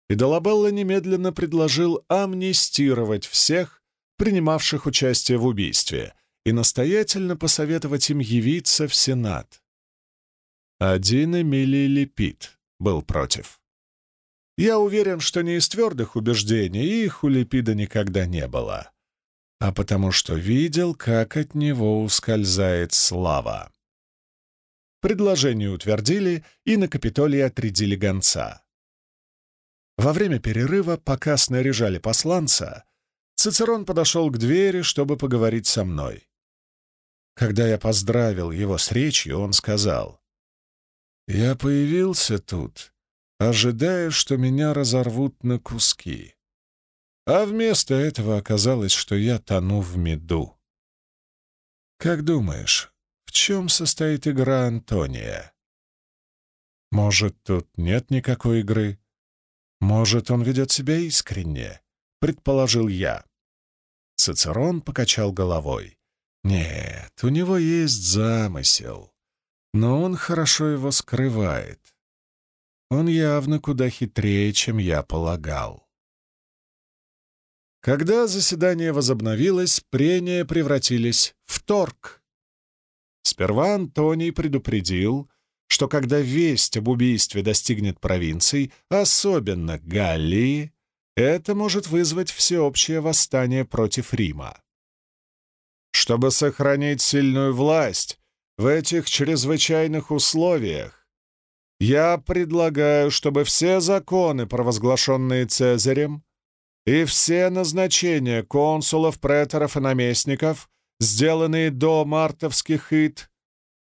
и Долабелла немедленно предложил амнистировать всех, принимавших участие в убийстве, и настоятельно посоветовать им явиться в Сенат. Один Эмилий Лепит был против. Я уверен, что не из твердых убеждений их у Лепида никогда не было, а потому что видел, как от него ускользает слава. Предложение утвердили и на Капитолии отрядили гонца. Во время перерыва, пока снаряжали посланца, Цицерон подошел к двери, чтобы поговорить со мной. Когда я поздравил его с речью, он сказал, «Я появился тут, ожидая, что меня разорвут на куски. А вместо этого оказалось, что я тону в меду. Как думаешь, в чем состоит игра Антония? Может, тут нет никакой игры? Может, он ведет себя искренне?» предположил я. Цицерон покачал головой. Нет, у него есть замысел, но он хорошо его скрывает. Он явно куда хитрее, чем я полагал. Когда заседание возобновилось, прения превратились в торг. Сперва Антоний предупредил, что когда весть об убийстве достигнет провинций, особенно Галлии, это может вызвать всеобщее восстание против Рима. Чтобы сохранить сильную власть в этих чрезвычайных условиях, я предлагаю, чтобы все законы, провозглашенные Цезарем, и все назначения консулов, преторов и наместников, сделанные до мартовских ид,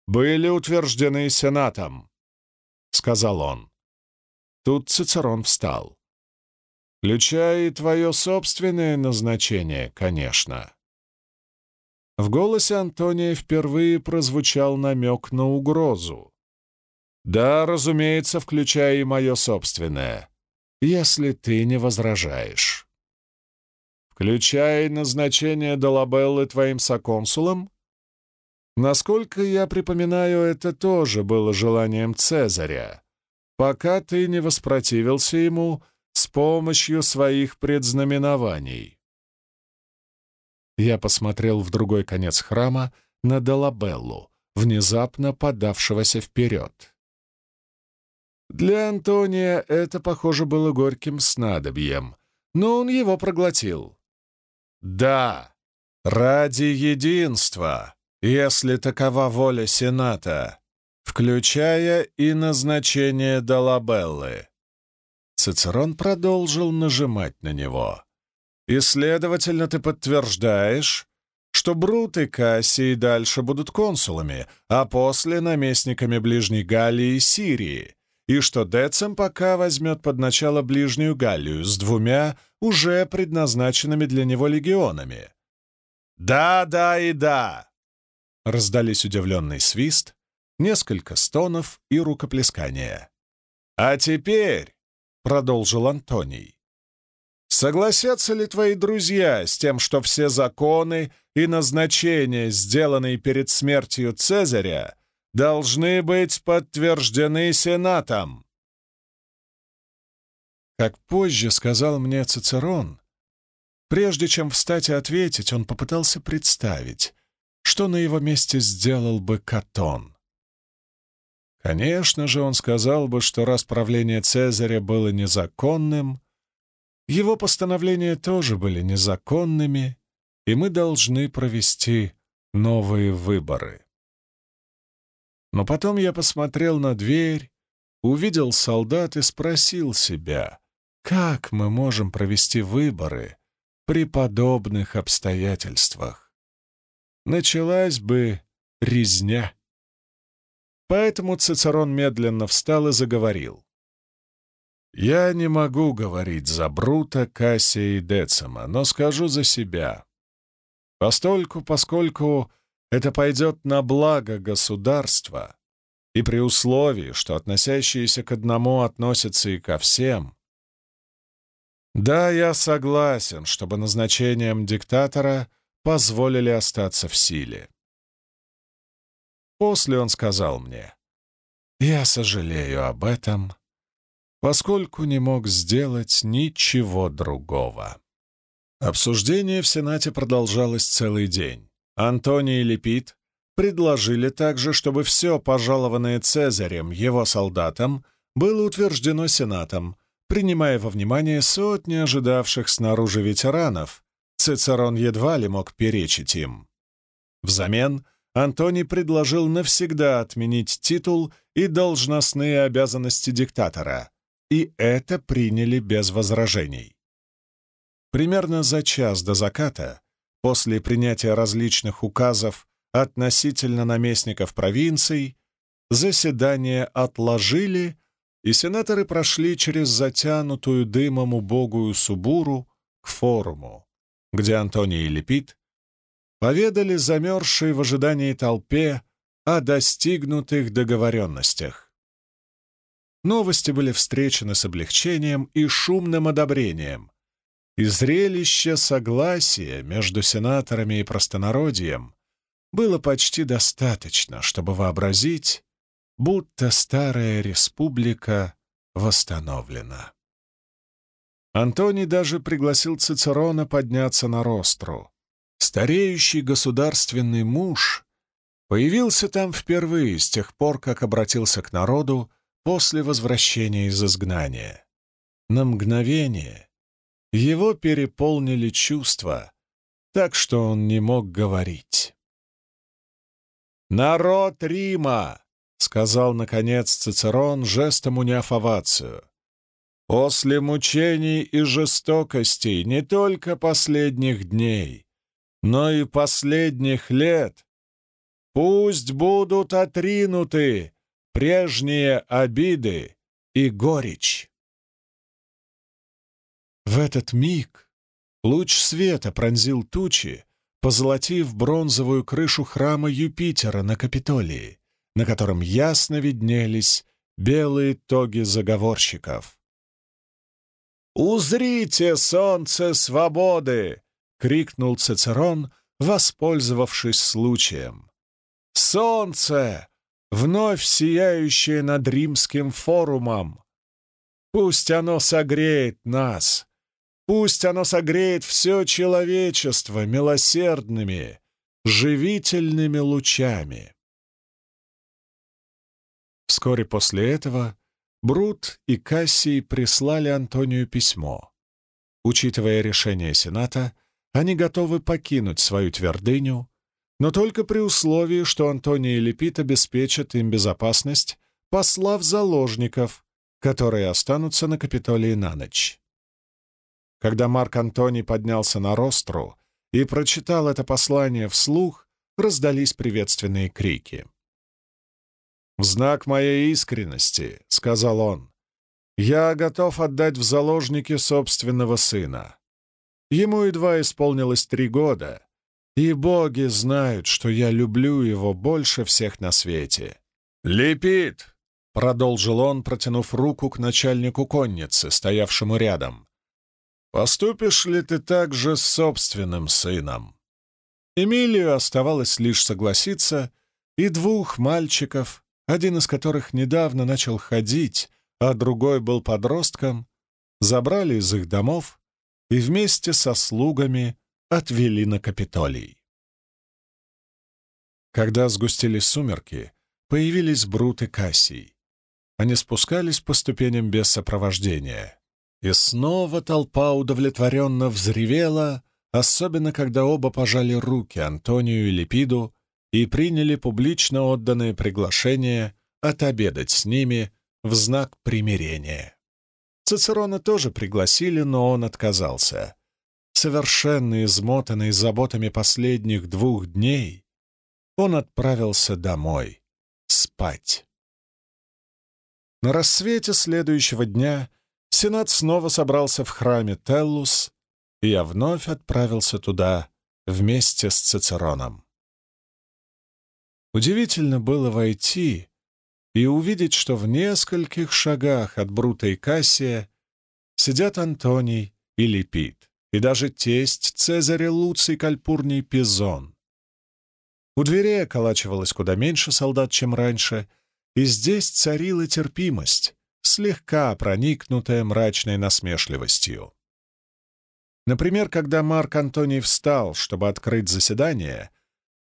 были утверждены Сенатом, — сказал он. Тут Цицерон встал включая и твое собственное назначение, конечно». В голосе Антония впервые прозвучал намек на угрозу. «Да, разумеется, включая и мое собственное, если ты не возражаешь». «Включая назначение Долабеллы твоим соконсулом?» Насколько я припоминаю, это тоже было желанием Цезаря. Пока ты не воспротивился ему, с помощью своих предзнаменований. Я посмотрел в другой конец храма на Долабеллу, внезапно подавшегося вперед. Для Антония это, похоже, было горьким снадобьем, но он его проглотил. «Да, ради единства, если такова воля Сената, включая и назначение Долабеллы. Цицерон продолжил нажимать на него. «И, следовательно, ты подтверждаешь, что Брут и Кассий дальше будут консулами, а после — наместниками Ближней Галлии и Сирии, и что Децем пока возьмет под начало Ближнюю Галлию с двумя уже предназначенными для него легионами». «Да, да и да!» Раздались удивленный свист, несколько стонов и рукоплескания. «А теперь продолжил Антоний. Согласятся ли твои друзья с тем, что все законы и назначения, сделанные перед смертью Цезаря, должны быть подтверждены Сенатом? Как позже сказал мне Цицерон, прежде чем встать и ответить, он попытался представить, что на его месте сделал бы Катон. Конечно же, он сказал бы, что раз правление Цезаря было незаконным, его постановления тоже были незаконными, и мы должны провести новые выборы. Но потом я посмотрел на дверь, увидел солдат и спросил себя, как мы можем провести выборы при подобных обстоятельствах. Началась бы резня. Поэтому Цицерон медленно встал и заговорил. «Я не могу говорить за Брута, Кассия и Децима, но скажу за себя. Постольку, поскольку это пойдет на благо государства, и при условии, что относящиеся к одному относятся и ко всем. Да, я согласен, чтобы назначением диктатора позволили остаться в силе. После он сказал мне, «Я сожалею об этом, поскольку не мог сделать ничего другого». Обсуждение в Сенате продолжалось целый день. Антоний и Лепит предложили также, чтобы все пожалованное Цезарем его солдатам было утверждено Сенатом, принимая во внимание сотни ожидавших снаружи ветеранов, Цицерон едва ли мог перечить им. Взамен Антоний предложил навсегда отменить титул и должностные обязанности диктатора, и это приняли без возражений. Примерно за час до заката, после принятия различных указов относительно наместников провинций, заседание отложили, и сенаторы прошли через затянутую дымом убогую Субуру к форуму, где Антоний и Лепит поведали замерзшей в ожидании толпе о достигнутых договоренностях. Новости были встречены с облегчением и шумным одобрением, и зрелище согласия между сенаторами и простонародьем было почти достаточно, чтобы вообразить, будто старая республика восстановлена. Антоний даже пригласил Цицерона подняться на ростру. Стареющий государственный муж появился там впервые с тех пор, как обратился к народу после возвращения из изгнания. На мгновение его переполнили чувства, так что он не мог говорить. «Народ Рима!» — сказал, наконец, Цицерон, жестом уняв овацию. «После мучений и жестокостей не только последних дней, но и последних лет пусть будут отринуты прежние обиды и горечь». В этот миг луч света пронзил тучи, позолотив бронзовую крышу храма Юпитера на Капитолии, на котором ясно виднелись белые тоги заговорщиков. «Узрите солнце свободы!» — крикнул Цицерон, воспользовавшись случаем. «Солнце, вновь сияющее над римским форумом! Пусть оно согреет нас, Пусть оно согреет все человечество милосердными, живительными лучами. Вскоре после этого Брут и Кассий прислали Антонию письмо. Учитывая решение Сената, они готовы покинуть свою твердыню, но только при условии, что Антоний и Лепит обеспечат им безопасность, послав заложников, которые останутся на Капитолии на ночь. Когда Марк Антоний поднялся на ростру и прочитал это послание вслух, раздались приветственные крики. «В знак моей искренности», — сказал он, — «я готов отдать в заложники собственного сына. Ему едва исполнилось три года, и боги знают, что я люблю его больше всех на свете». «Лепит!» — продолжил он, протянув руку к начальнику конницы, стоявшему рядом. Поступишь ли ты так же с собственным сыном?» Эмилию оставалось лишь согласиться, и двух мальчиков, один из которых недавно начал ходить, а другой был подростком, забрали из их домов и вместе со слугами отвели на Капитолий. Когда сгустились сумерки, появились Брут и Кассий. Они спускались по ступеням без сопровождения. И снова толпа удовлетворенно взревела, особенно когда оба пожали руки Антонию и Липиду и приняли публично отданное приглашение отобедать с ними в знак примирения. Цицерона тоже пригласили, но он отказался. Совершенно измотанный заботами последних двух дней, он отправился домой, спать. На рассвете следующего дня Сенат снова собрался в храме Теллус, и я вновь отправился туда вместе с Цицероном. Удивительно было войти и увидеть, что в нескольких шагах от Брута и Кассия сидят Антоний и Липид, и даже тесть Цезаря Луций Кальпурний Пизон. У дверей околачивалось куда меньше солдат, чем раньше, и здесь царила терпимость, слегка проникнутая мрачной насмешливостью. Например, когда Марк Антоний встал, чтобы открыть заседание,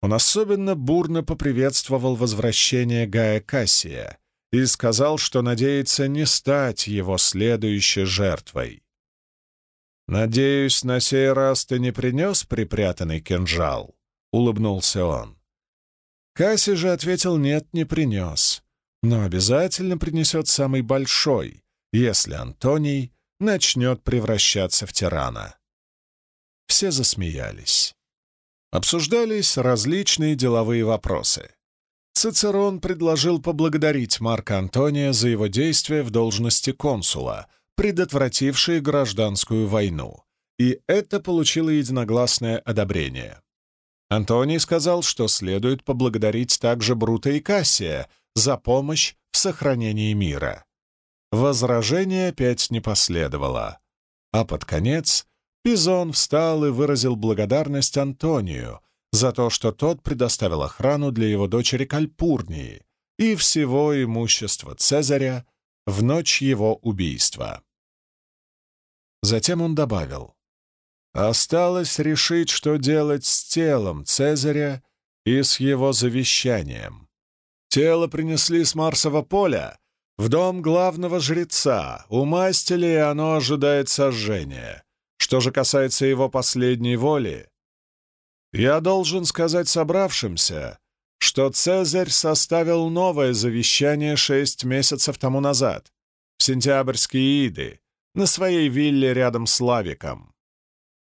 он особенно бурно поприветствовал возвращение Гая Кассия и сказал, что надеется не стать его следующей жертвой. «Надеюсь, на сей раз ты не принес припрятанный кинжал?» — улыбнулся он. Касси же ответил «нет, не принес, но обязательно принесет самый большой, если Антоний начнет превращаться в тирана». Все засмеялись. Обсуждались различные деловые вопросы. Цицерон предложил поблагодарить Марка Антония за его действия в должности консула, предотвратившие гражданскую войну, и это получило единогласное одобрение. Антоний сказал, что следует поблагодарить также Брута и Кассия за помощь в сохранении мира. Возражение опять не последовало, а под конец Пизон встал и выразил благодарность Антонию за то, что тот предоставил охрану для его дочери Кальпурнии и всего имущества Цезаря в ночь его убийства. Затем он добавил, «Осталось решить, что делать с телом Цезаря и с его завещанием. Тело принесли с Марсового поля в дом главного жреца, у мастили оно ожидает сожжения». Что же касается его последней воли, я должен сказать собравшимся, что Цезарь составил новое завещание шесть месяцев тому назад, в сентябрьские Иды, на своей вилле рядом с Лавиком.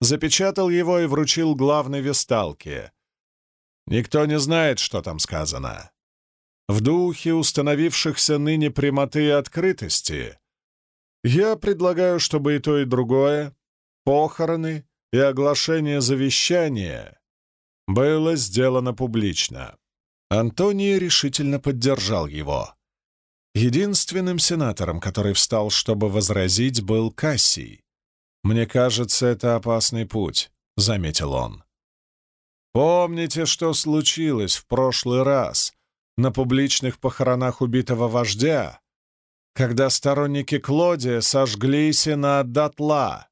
Запечатал его и вручил главной весталке. Никто не знает, что там сказано. В духе установившихся ныне прямоты и открытости я предлагаю, чтобы и то, и другое похороны и оглашение завещания было сделано публично. Антоний решительно поддержал его. Единственным сенатором, который встал, чтобы возразить, был Кассий. «Мне кажется, это опасный путь», — заметил он. «Помните, что случилось в прошлый раз на публичных похоронах убитого вождя, когда сторонники Клодия сожгли Сенат дотла?»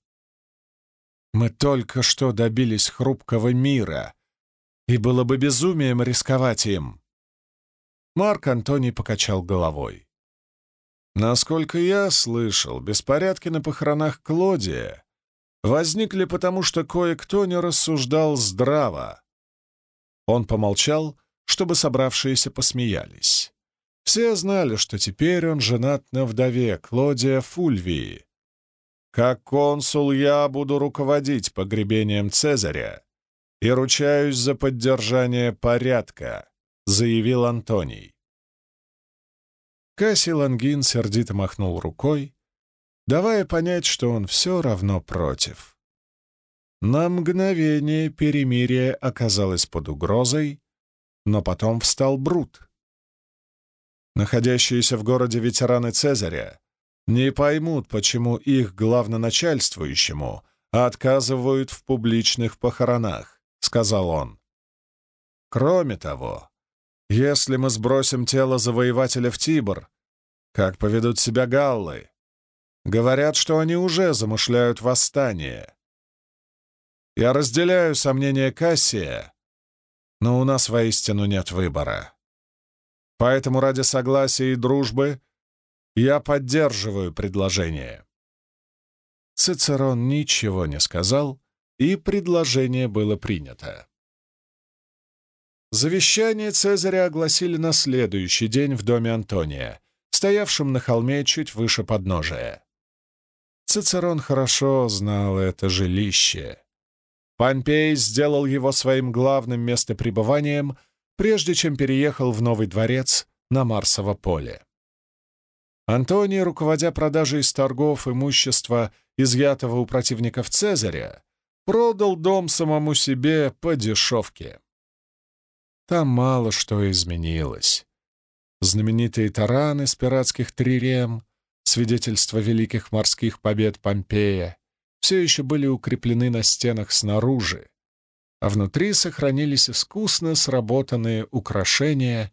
Мы только что добились хрупкого мира, и было бы безумием рисковать им. Марк Антоний покачал головой. Насколько я слышал, беспорядки на похоронах Клодия возникли потому, что кое-кто не рассуждал здраво. Он помолчал, чтобы собравшиеся посмеялись. Все знали, что теперь он женат на вдове Клодия Фульвии, как консул я буду руководить погребением Цезаря и ручаюсь за поддержание порядка», — заявил Антоний. Касси Лангин сердито махнул рукой, давая понять, что он все равно против. На мгновение перемирие оказалось под угрозой, но потом встал Брут. Находящиеся в городе ветераны Цезаря не поймут, почему их главноначальствующему отказывают в публичных похоронах», — сказал он. «Кроме того, если мы сбросим тело завоевателя в Тибр, как поведут себя галлы? Говорят, что они уже замышляют восстание. Я разделяю сомнения Кассия, но у нас воистину нет выбора». Поэтому ради согласия и дружбы я поддерживаю предложение». Цицерон ничего не сказал, и предложение было принято. Завещание Цезаря огласили на следующий день в доме Антония, стоявшем на холме чуть выше подножия. Цицерон хорошо знал это жилище. Помпей сделал его своим главным местопребыванием, прежде чем переехал в новый дворец на Марсово поле. Антоний, руководя продажей из торгов имущества, изъятого у противников Цезаря, продал дом самому себе по дешевке. Там мало что изменилось. Знаменитые тараны с пиратских трирем, свидетельства великих морских побед Помпея, все еще были укреплены на стенах снаружи, а внутри сохранились искусно сработанные украшения,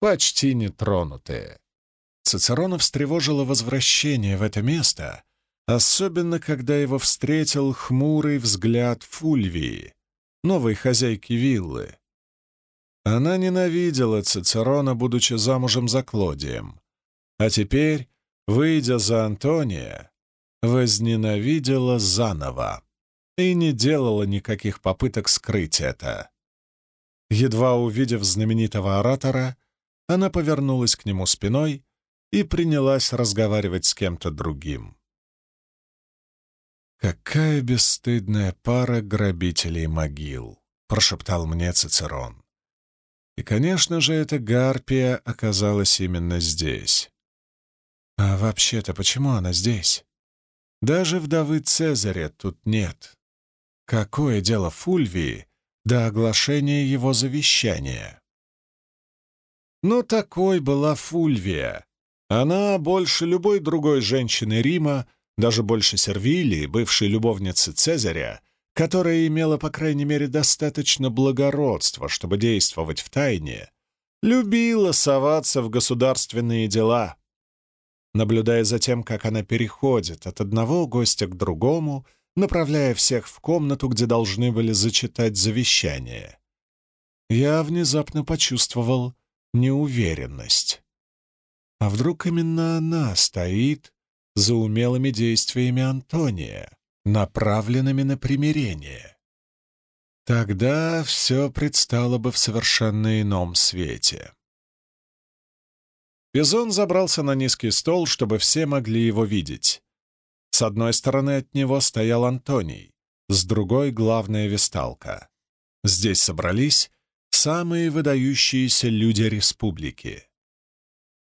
почти нетронутые. Цицерона встревожило возвращение в это место, особенно когда его встретил хмурый взгляд Фульвии, новой хозяйки виллы. Она ненавидела Цицерона, будучи замужем за Клодием, а теперь, выйдя за Антония, возненавидела заново и не делала никаких попыток скрыть это. Едва увидев знаменитого оратора, она повернулась к нему спиной и принялась разговаривать с кем-то другим. «Какая бесстыдная пара грабителей могил!» — прошептал мне Цицерон. И, конечно же, эта гарпия оказалась именно здесь. А вообще-то почему она здесь? Даже вдовы Цезаря тут нет. Какое дело Фульвии до оглашения его завещания? Но такой была Фульвия. Она больше любой другой женщины Рима, даже больше Сервилии, бывшей любовницы Цезаря, которая имела, по крайней мере, достаточно благородства, чтобы действовать в тайне, любила соваться в государственные дела. Наблюдая за тем, как она переходит от одного гостя к другому, направляя всех в комнату, где должны были зачитать завещание, я внезапно почувствовал неуверенность. А вдруг именно она стоит за умелыми действиями Антония? Направленными на примирение. Тогда все предстало бы в совершенно ином свете. Пизон забрался на низкий стол, чтобы все могли его видеть. С одной стороны от него стоял Антоний, с другой — главная весталка. Здесь собрались самые выдающиеся люди республики.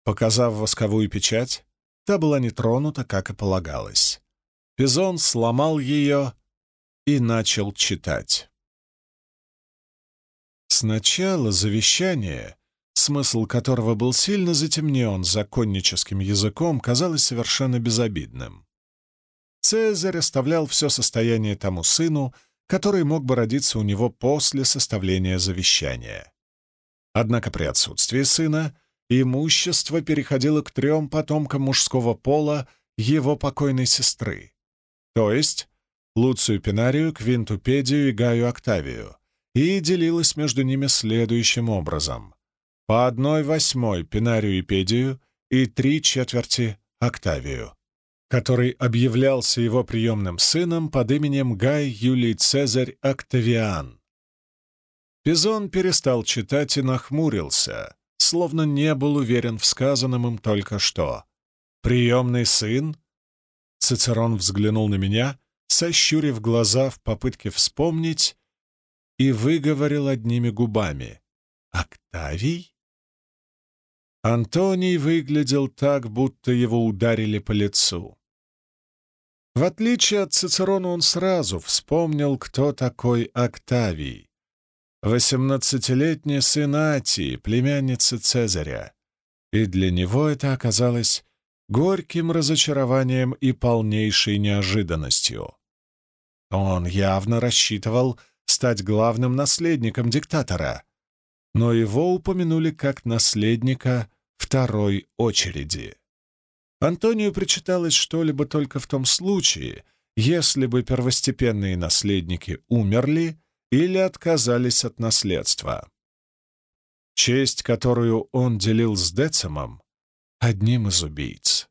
Показав восковую печать, та была не тронута, как и полагалось. Пизон сломал ее и начал читать. Сначала завещание, смысл которого был сильно затемнен законническим языком, казалось совершенно безобидным. Цезарь оставлял все состояние тому сыну, который мог бы родиться у него после составления завещания. Однако при отсутствии сына имущество переходило к трем потомкам мужского пола его покойной сестры то есть Луцию Пинарию, Квинту Педию и Гаю Октавию, и делилась между ними следующим образом. По одной восьмой Пинарию и Педию и три четверти Октавию, который объявлялся его приемным сыном под именем Гай Юлий Цезарь Октавиан. Пизон перестал читать и нахмурился, словно не был уверен в сказанном им только что. «Приемный сын? Цицерон взглянул на меня, сощурив глаза в попытке вспомнить, и выговорил одними губами. «Октавий?» Антоний выглядел так, будто его ударили по лицу. В отличие от Цицерона, он сразу вспомнил, кто такой Октавий. Восемнадцатилетний сын Атии, племянницы Цезаря. И для него это оказалось горьким разочарованием и полнейшей неожиданностью. Он явно рассчитывал стать главным наследником диктатора, но его упомянули как наследника второй очереди. Антонию причиталось что-либо только в том случае, если бы первостепенные наследники умерли или отказались от наследства. честь, которую он делил с Децимом, одним из убийц.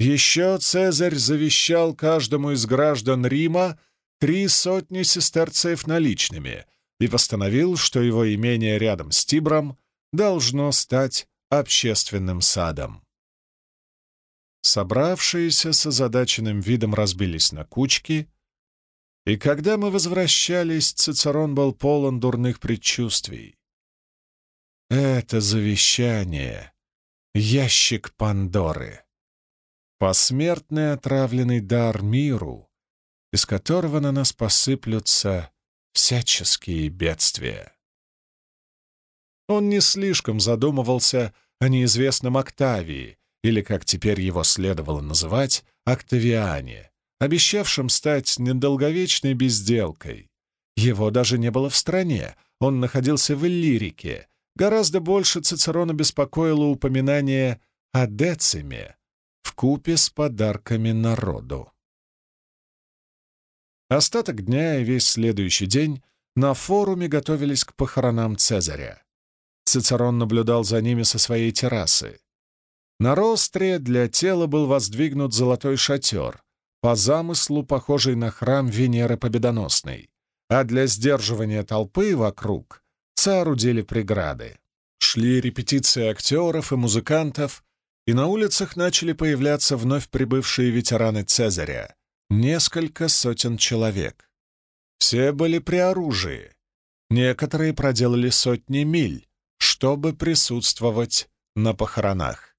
Еще Цезарь завещал каждому из граждан Рима три сотни сестерцев наличными и постановил, что его имение рядом с Тибром должно стать общественным садом. Собравшиеся с озадаченным видом разбились на кучки, и когда мы возвращались, Цицерон был полон дурных предчувствий. Это завещание — ящик Пандоры. Посмертный отравленный дар миру, из которого на нас посыплются всяческие бедствия. Он не слишком задумывался о неизвестном Октавии, или, как теперь его следовало называть, Октавиане, обещавшем стать недолговечной безделкой. Его даже не было в стране, он находился в Иллирике. Гораздо больше Цицерона беспокоило упоминание о Дециме в купе с подарками народу. Остаток дня и весь следующий день на форуме готовились к похоронам Цезаря. Цицерон наблюдал за ними со своей террасы. На ростре для тела был воздвигнут золотой шатер, по замыслу похожий на храм Венеры Победоносной, а для сдерживания толпы вокруг соорудили преграды. Шли репетиции актеров и музыкантов, и на улицах начали появляться вновь прибывшие ветераны Цезаря, несколько сотен человек. Все были при оружии. Некоторые проделали сотни миль, чтобы присутствовать на похоронах.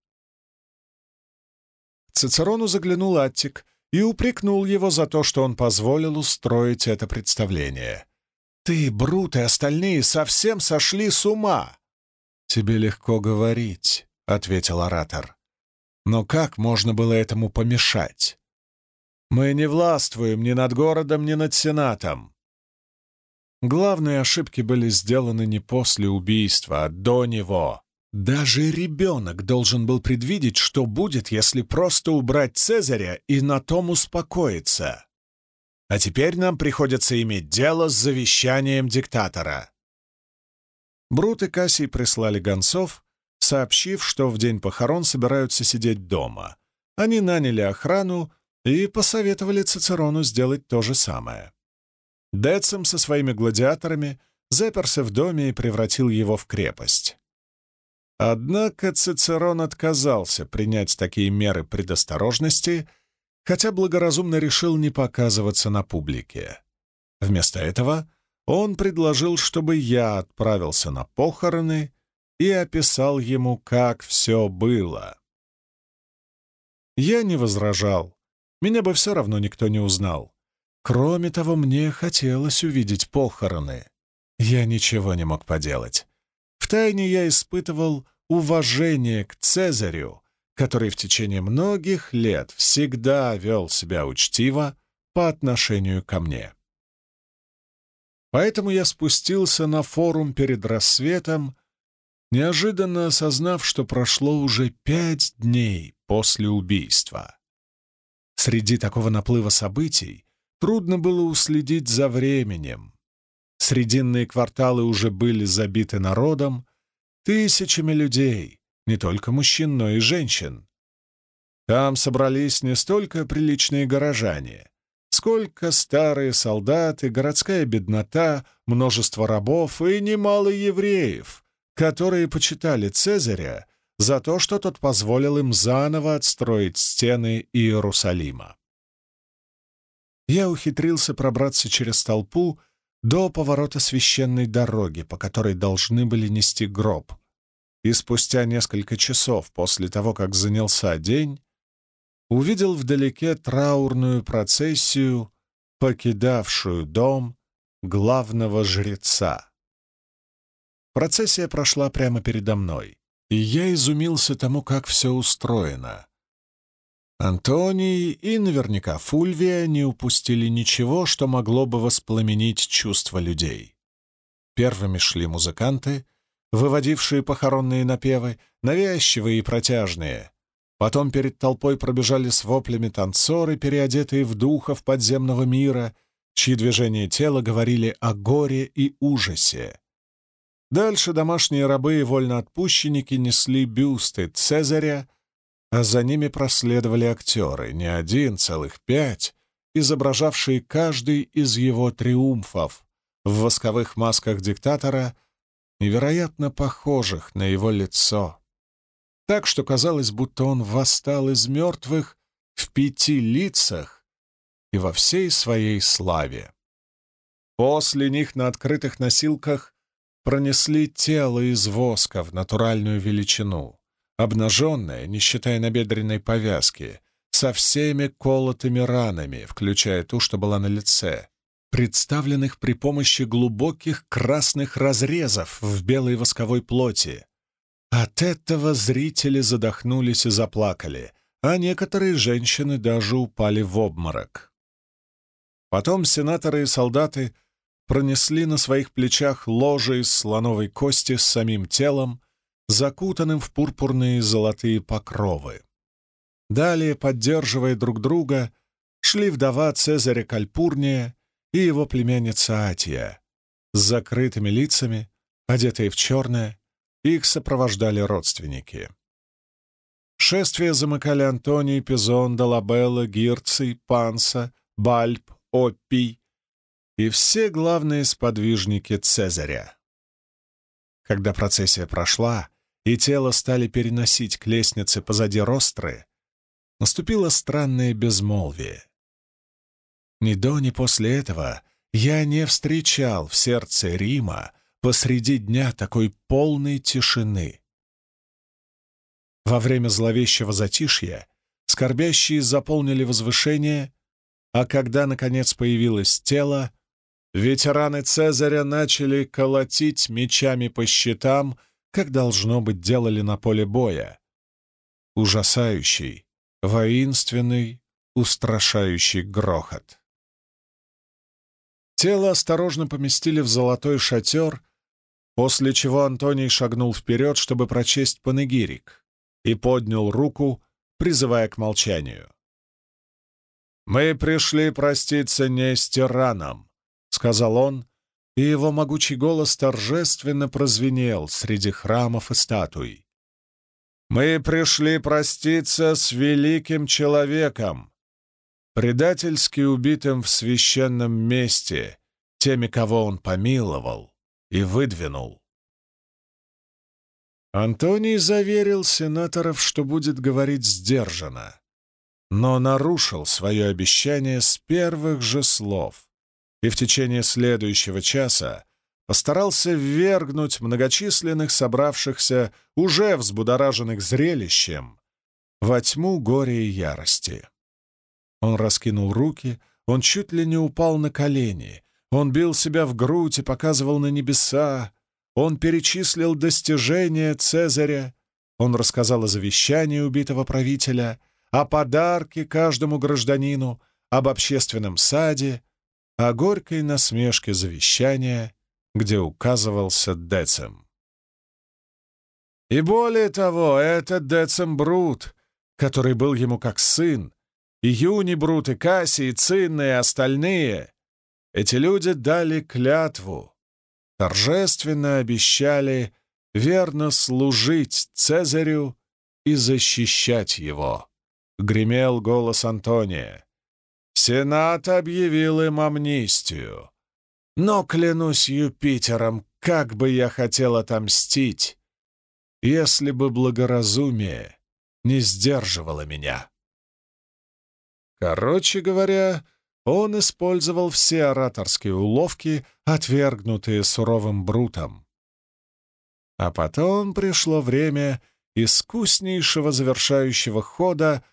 Цицерону заглянул Аттик и упрекнул его за то, что он позволил устроить это представление. «Ты, Брут и остальные совсем сошли с ума!» «Тебе легко говорить», — ответил оратор. «Но как можно было этому помешать? Мы не властвуем ни над городом, ни над Сенатом. Главные ошибки были сделаны не после убийства, а до него. Даже ребенок должен был предвидеть, что будет, если просто убрать Цезаря и на том успокоиться. А теперь нам приходится иметь дело с завещанием диктатора. Брут и Кассий прислали гонцов, сообщив, что в день похорон собираются сидеть дома. Они наняли охрану и посоветовали Цицерону сделать то же самое. Децим со своими гладиаторами заперся в доме и превратил его в крепость. Однако Цицерон отказался принять такие меры предосторожности, хотя благоразумно решил не показываться на публике. Вместо этого он предложил, чтобы я отправился на похороны и описал ему, как все было. Я не возражал. Меня бы все равно никто не узнал. Кроме того, мне хотелось увидеть похороны. Я ничего не мог поделать. Втайне я испытывал уважение к Цезарю, который в течение многих лет всегда вел себя учтиво по отношению ко мне. Поэтому я спустился на форум перед рассветом, неожиданно осознав, что прошло уже пять дней после убийства. Среди такого наплыва событий трудно было уследить за временем. Срединные кварталы уже были забиты народом, тысячами людей, не только мужчин, но и женщин. Там собрались не столько приличные горожане, сколько старые солдаты, городская беднота, множество рабов и немало евреев, которые почитали Цезаря за то, что тот позволил им заново отстроить стены Иерусалима. Я ухитрился пробраться через толпу до поворота священной дороги, по которой должны были нести гроб. И спустя несколько часов после того, как занялся день, увидел вдалеке траурную процессию, покидавшую дом главного жреца. Процессия прошла прямо передо мной, и я изумился тому, как все устроено. Антоний и наверняка Фульвия не упустили ничего, что могло бы воспламенить чувства людей. Первыми шли музыканты, выводившие похоронные напевы, навязчивые и протяжные. Потом перед толпой пробежали с воплями танцоры, переодетые в духов подземного мира, чьи движения тела говорили о горе и ужасе. Дальше домашние рабы и вольноотпущенники несли бюсты Цезаря, а за ними проследовали актеры, не один, целых пять, изображавшие каждый из его триумфов в восковых масках диктатора, невероятно похожих на его лицо. Так что казалось, будто он восстал из мертвых в пяти лицах и во всей своей славе. После них на открытых носилках пронесли тело из воска в натуральную величину, обнаженное, не считая набедренной повязки, со всеми колотыми ранами, включая ту, что была на лице, представленных при помощи глубоких красных разрезов в белой восковой плоти. От этого зрители задохнулись и заплакали, а некоторые женщины даже упали в обморок. Потом сенаторы и солдаты пронесли на своих плечах ложе из слоновой кости с самим телом, закутанным в пурпурные золотые покровы. Далее, поддерживая друг друга, шли вдова Цезаря Кальпурния и его племянница Атия, с закрытыми лицами, одетые в черное, их сопровождали родственники. Шествие замыкали Антоний, Пизон, Долабелла, Гирций, Панса, Бальб, Оппий и все главные сподвижники Цезаря. Когда процессия прошла, и тело стали переносить к лестнице позади Ростры, наступило странное безмолвие. Ни до, ни после этого я не встречал в сердце Рима посреди дня такой полной тишины. Во время зловещего затишья скорбящие заполнили возвышение, а когда, наконец, появилось тело, Ветераны Цезаря начали колотить мечами по щитам, как, должно быть, делали на поле боя. Ужасающий, воинственный, устрашающий грохот. Тело осторожно поместили в золотой шатер, после чего Антоний шагнул вперед, чтобы прочесть панегирик, и поднял руку, призывая к молчанию. «Мы пришли проститься не с тираном, — сказал он, и его могучий голос торжественно прозвенел среди храмов и статуй. «Мы пришли проститься с великим человеком, предательски убитым в священном месте, теми, кого он помиловал и выдвинул». Антоний заверил сенаторов, что будет говорить сдержанно, но нарушил свое обещание с первых же слов — и в течение следующего часа постарался ввергнуть многочисленных собравшихся, уже взбудораженных зрелищем, во тьму горя и ярости. Он раскинул руки, он чуть ли не упал на колени, он бил себя в грудь и показывал на небеса, он перечислил достижения Цезаря, он рассказал о завещании убитого правителя, о подарке каждому гражданину, об общественном саде, о горькой насмешке завещания, где указывался Децем. И более того, этот Децем Брут, который был ему как сын, и Юни Брут, и Касси, и Цинна, и остальные, эти люди дали клятву, торжественно обещали верно служить Цезарю и защищать его. Гремел голос Антония. Сенат объявил им амнистию. Но, клянусь Юпитером, как бы я хотел отомстить, если бы благоразумие не сдерживало меня. Короче говоря, он использовал все ораторские уловки, отвергнутые суровым брутом. А потом пришло время искуснейшего завершающего хода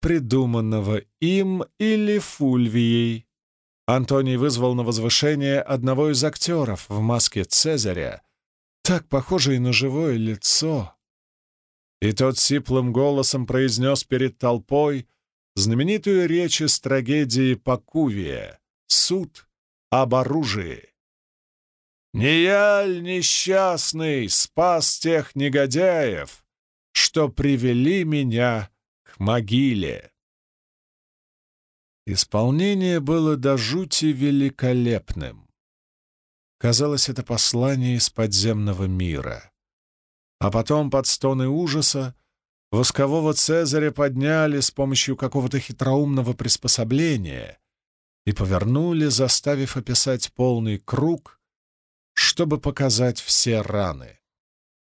придуманного им или Фульвией. Антоний вызвал на возвышение одного из актеров в маске Цезаря, так похожий на живое лицо. И тот сиплым голосом произнес перед толпой знаменитую речь из трагедии Пакувия «Суд об оружии». «Не я ль несчастный спас тех негодяев, что привели меня могиле. Исполнение было до жути великолепным. Казалось, это послание из подземного мира. А потом под стоны ужаса воскового Цезаря подняли с помощью какого-то хитроумного приспособления и повернули, заставив описать полный круг, чтобы показать все раны.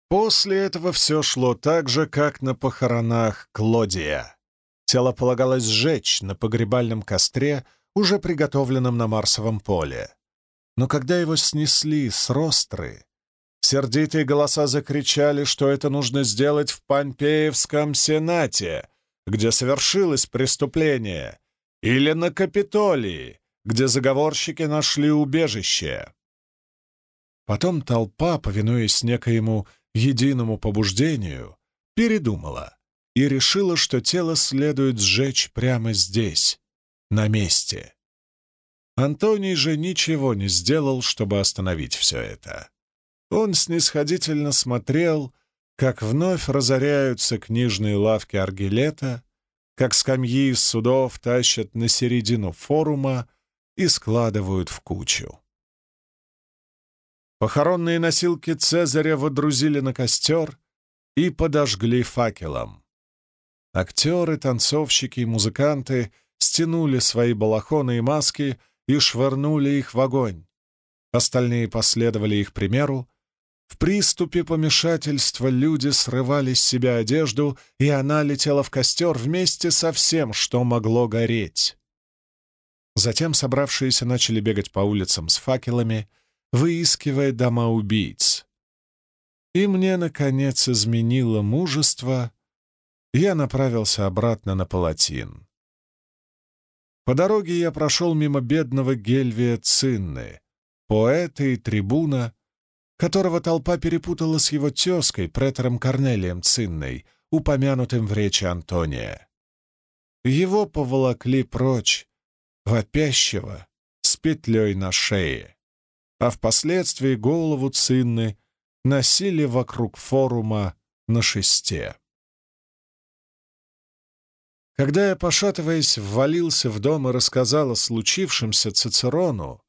После этого все шло так же, как на похоронах Клодия. Тело полагалось сжечь на погребальном костре, уже приготовленном на Марсовом поле. Но когда его снесли с ростры, сердитые голоса закричали, что это нужно сделать в Помпеевском Сенате, где совершилось преступление, или на Капитолии, где заговорщики нашли убежище. Потом толпа, повинуясь некоему единому побуждению, передумала и решила, что тело следует сжечь прямо здесь, на месте. Антоний же ничего не сделал, чтобы остановить все это. Он снисходительно смотрел, как вновь разоряются книжные лавки Аргилета, как скамьи из судов тащат на середину форума и складывают в кучу. Похоронные носилки Цезаря водрузили на костер и подожгли факелом. Актеры, танцовщики и музыканты стянули свои балахоны и маски — и швырнули их в огонь. Остальные последовали их примеру. В приступе помешательства люди срывали с себя одежду, и она летела в костер вместе со всем, что могло гореть. Затем собравшиеся начали бегать по улицам с факелами, выискивая дома убийц. И мне, наконец, изменило мужество, я направился обратно на палатин. По дороге я прошел мимо бедного Гельвия Цинны, поэта и трибуна, которого толпа перепутала с его тезкой, претором Корнелием Цинной, упомянутым в речи Антония. Его поволокли прочь, вопящего, с петлей на шее, а впоследствии голову Цинны носили вокруг форума на шесте. Когда я, пошатываясь, ввалился в дом и рассказал о случившемся Цицерону,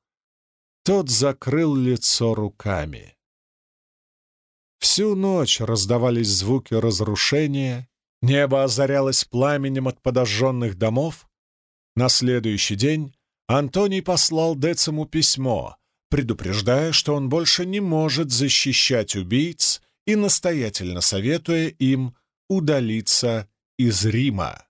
тот закрыл лицо руками. Всю ночь раздавались звуки разрушения, небо озарялось пламенем от подожженных домов. На следующий день Антоний послал Дециму письмо, предупреждая, что он больше не может защищать убийц и настоятельно советуя им удалиться из Рима.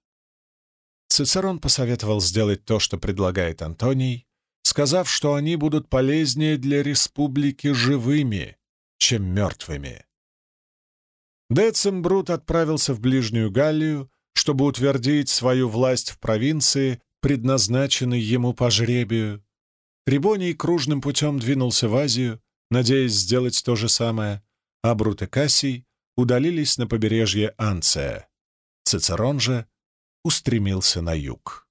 Цицерон посоветовал сделать то, что предлагает Антоний, сказав, что они будут полезнее для республики живыми, чем мертвыми. Децимбрут отправился в Ближнюю Галлию, чтобы утвердить свою власть в провинции, предназначенной ему по жребию. Трибоний кружным путем двинулся в Азию, надеясь сделать то же самое, а Брут и Кассий удалились на побережье Анция. Цицерон же устремился на юг.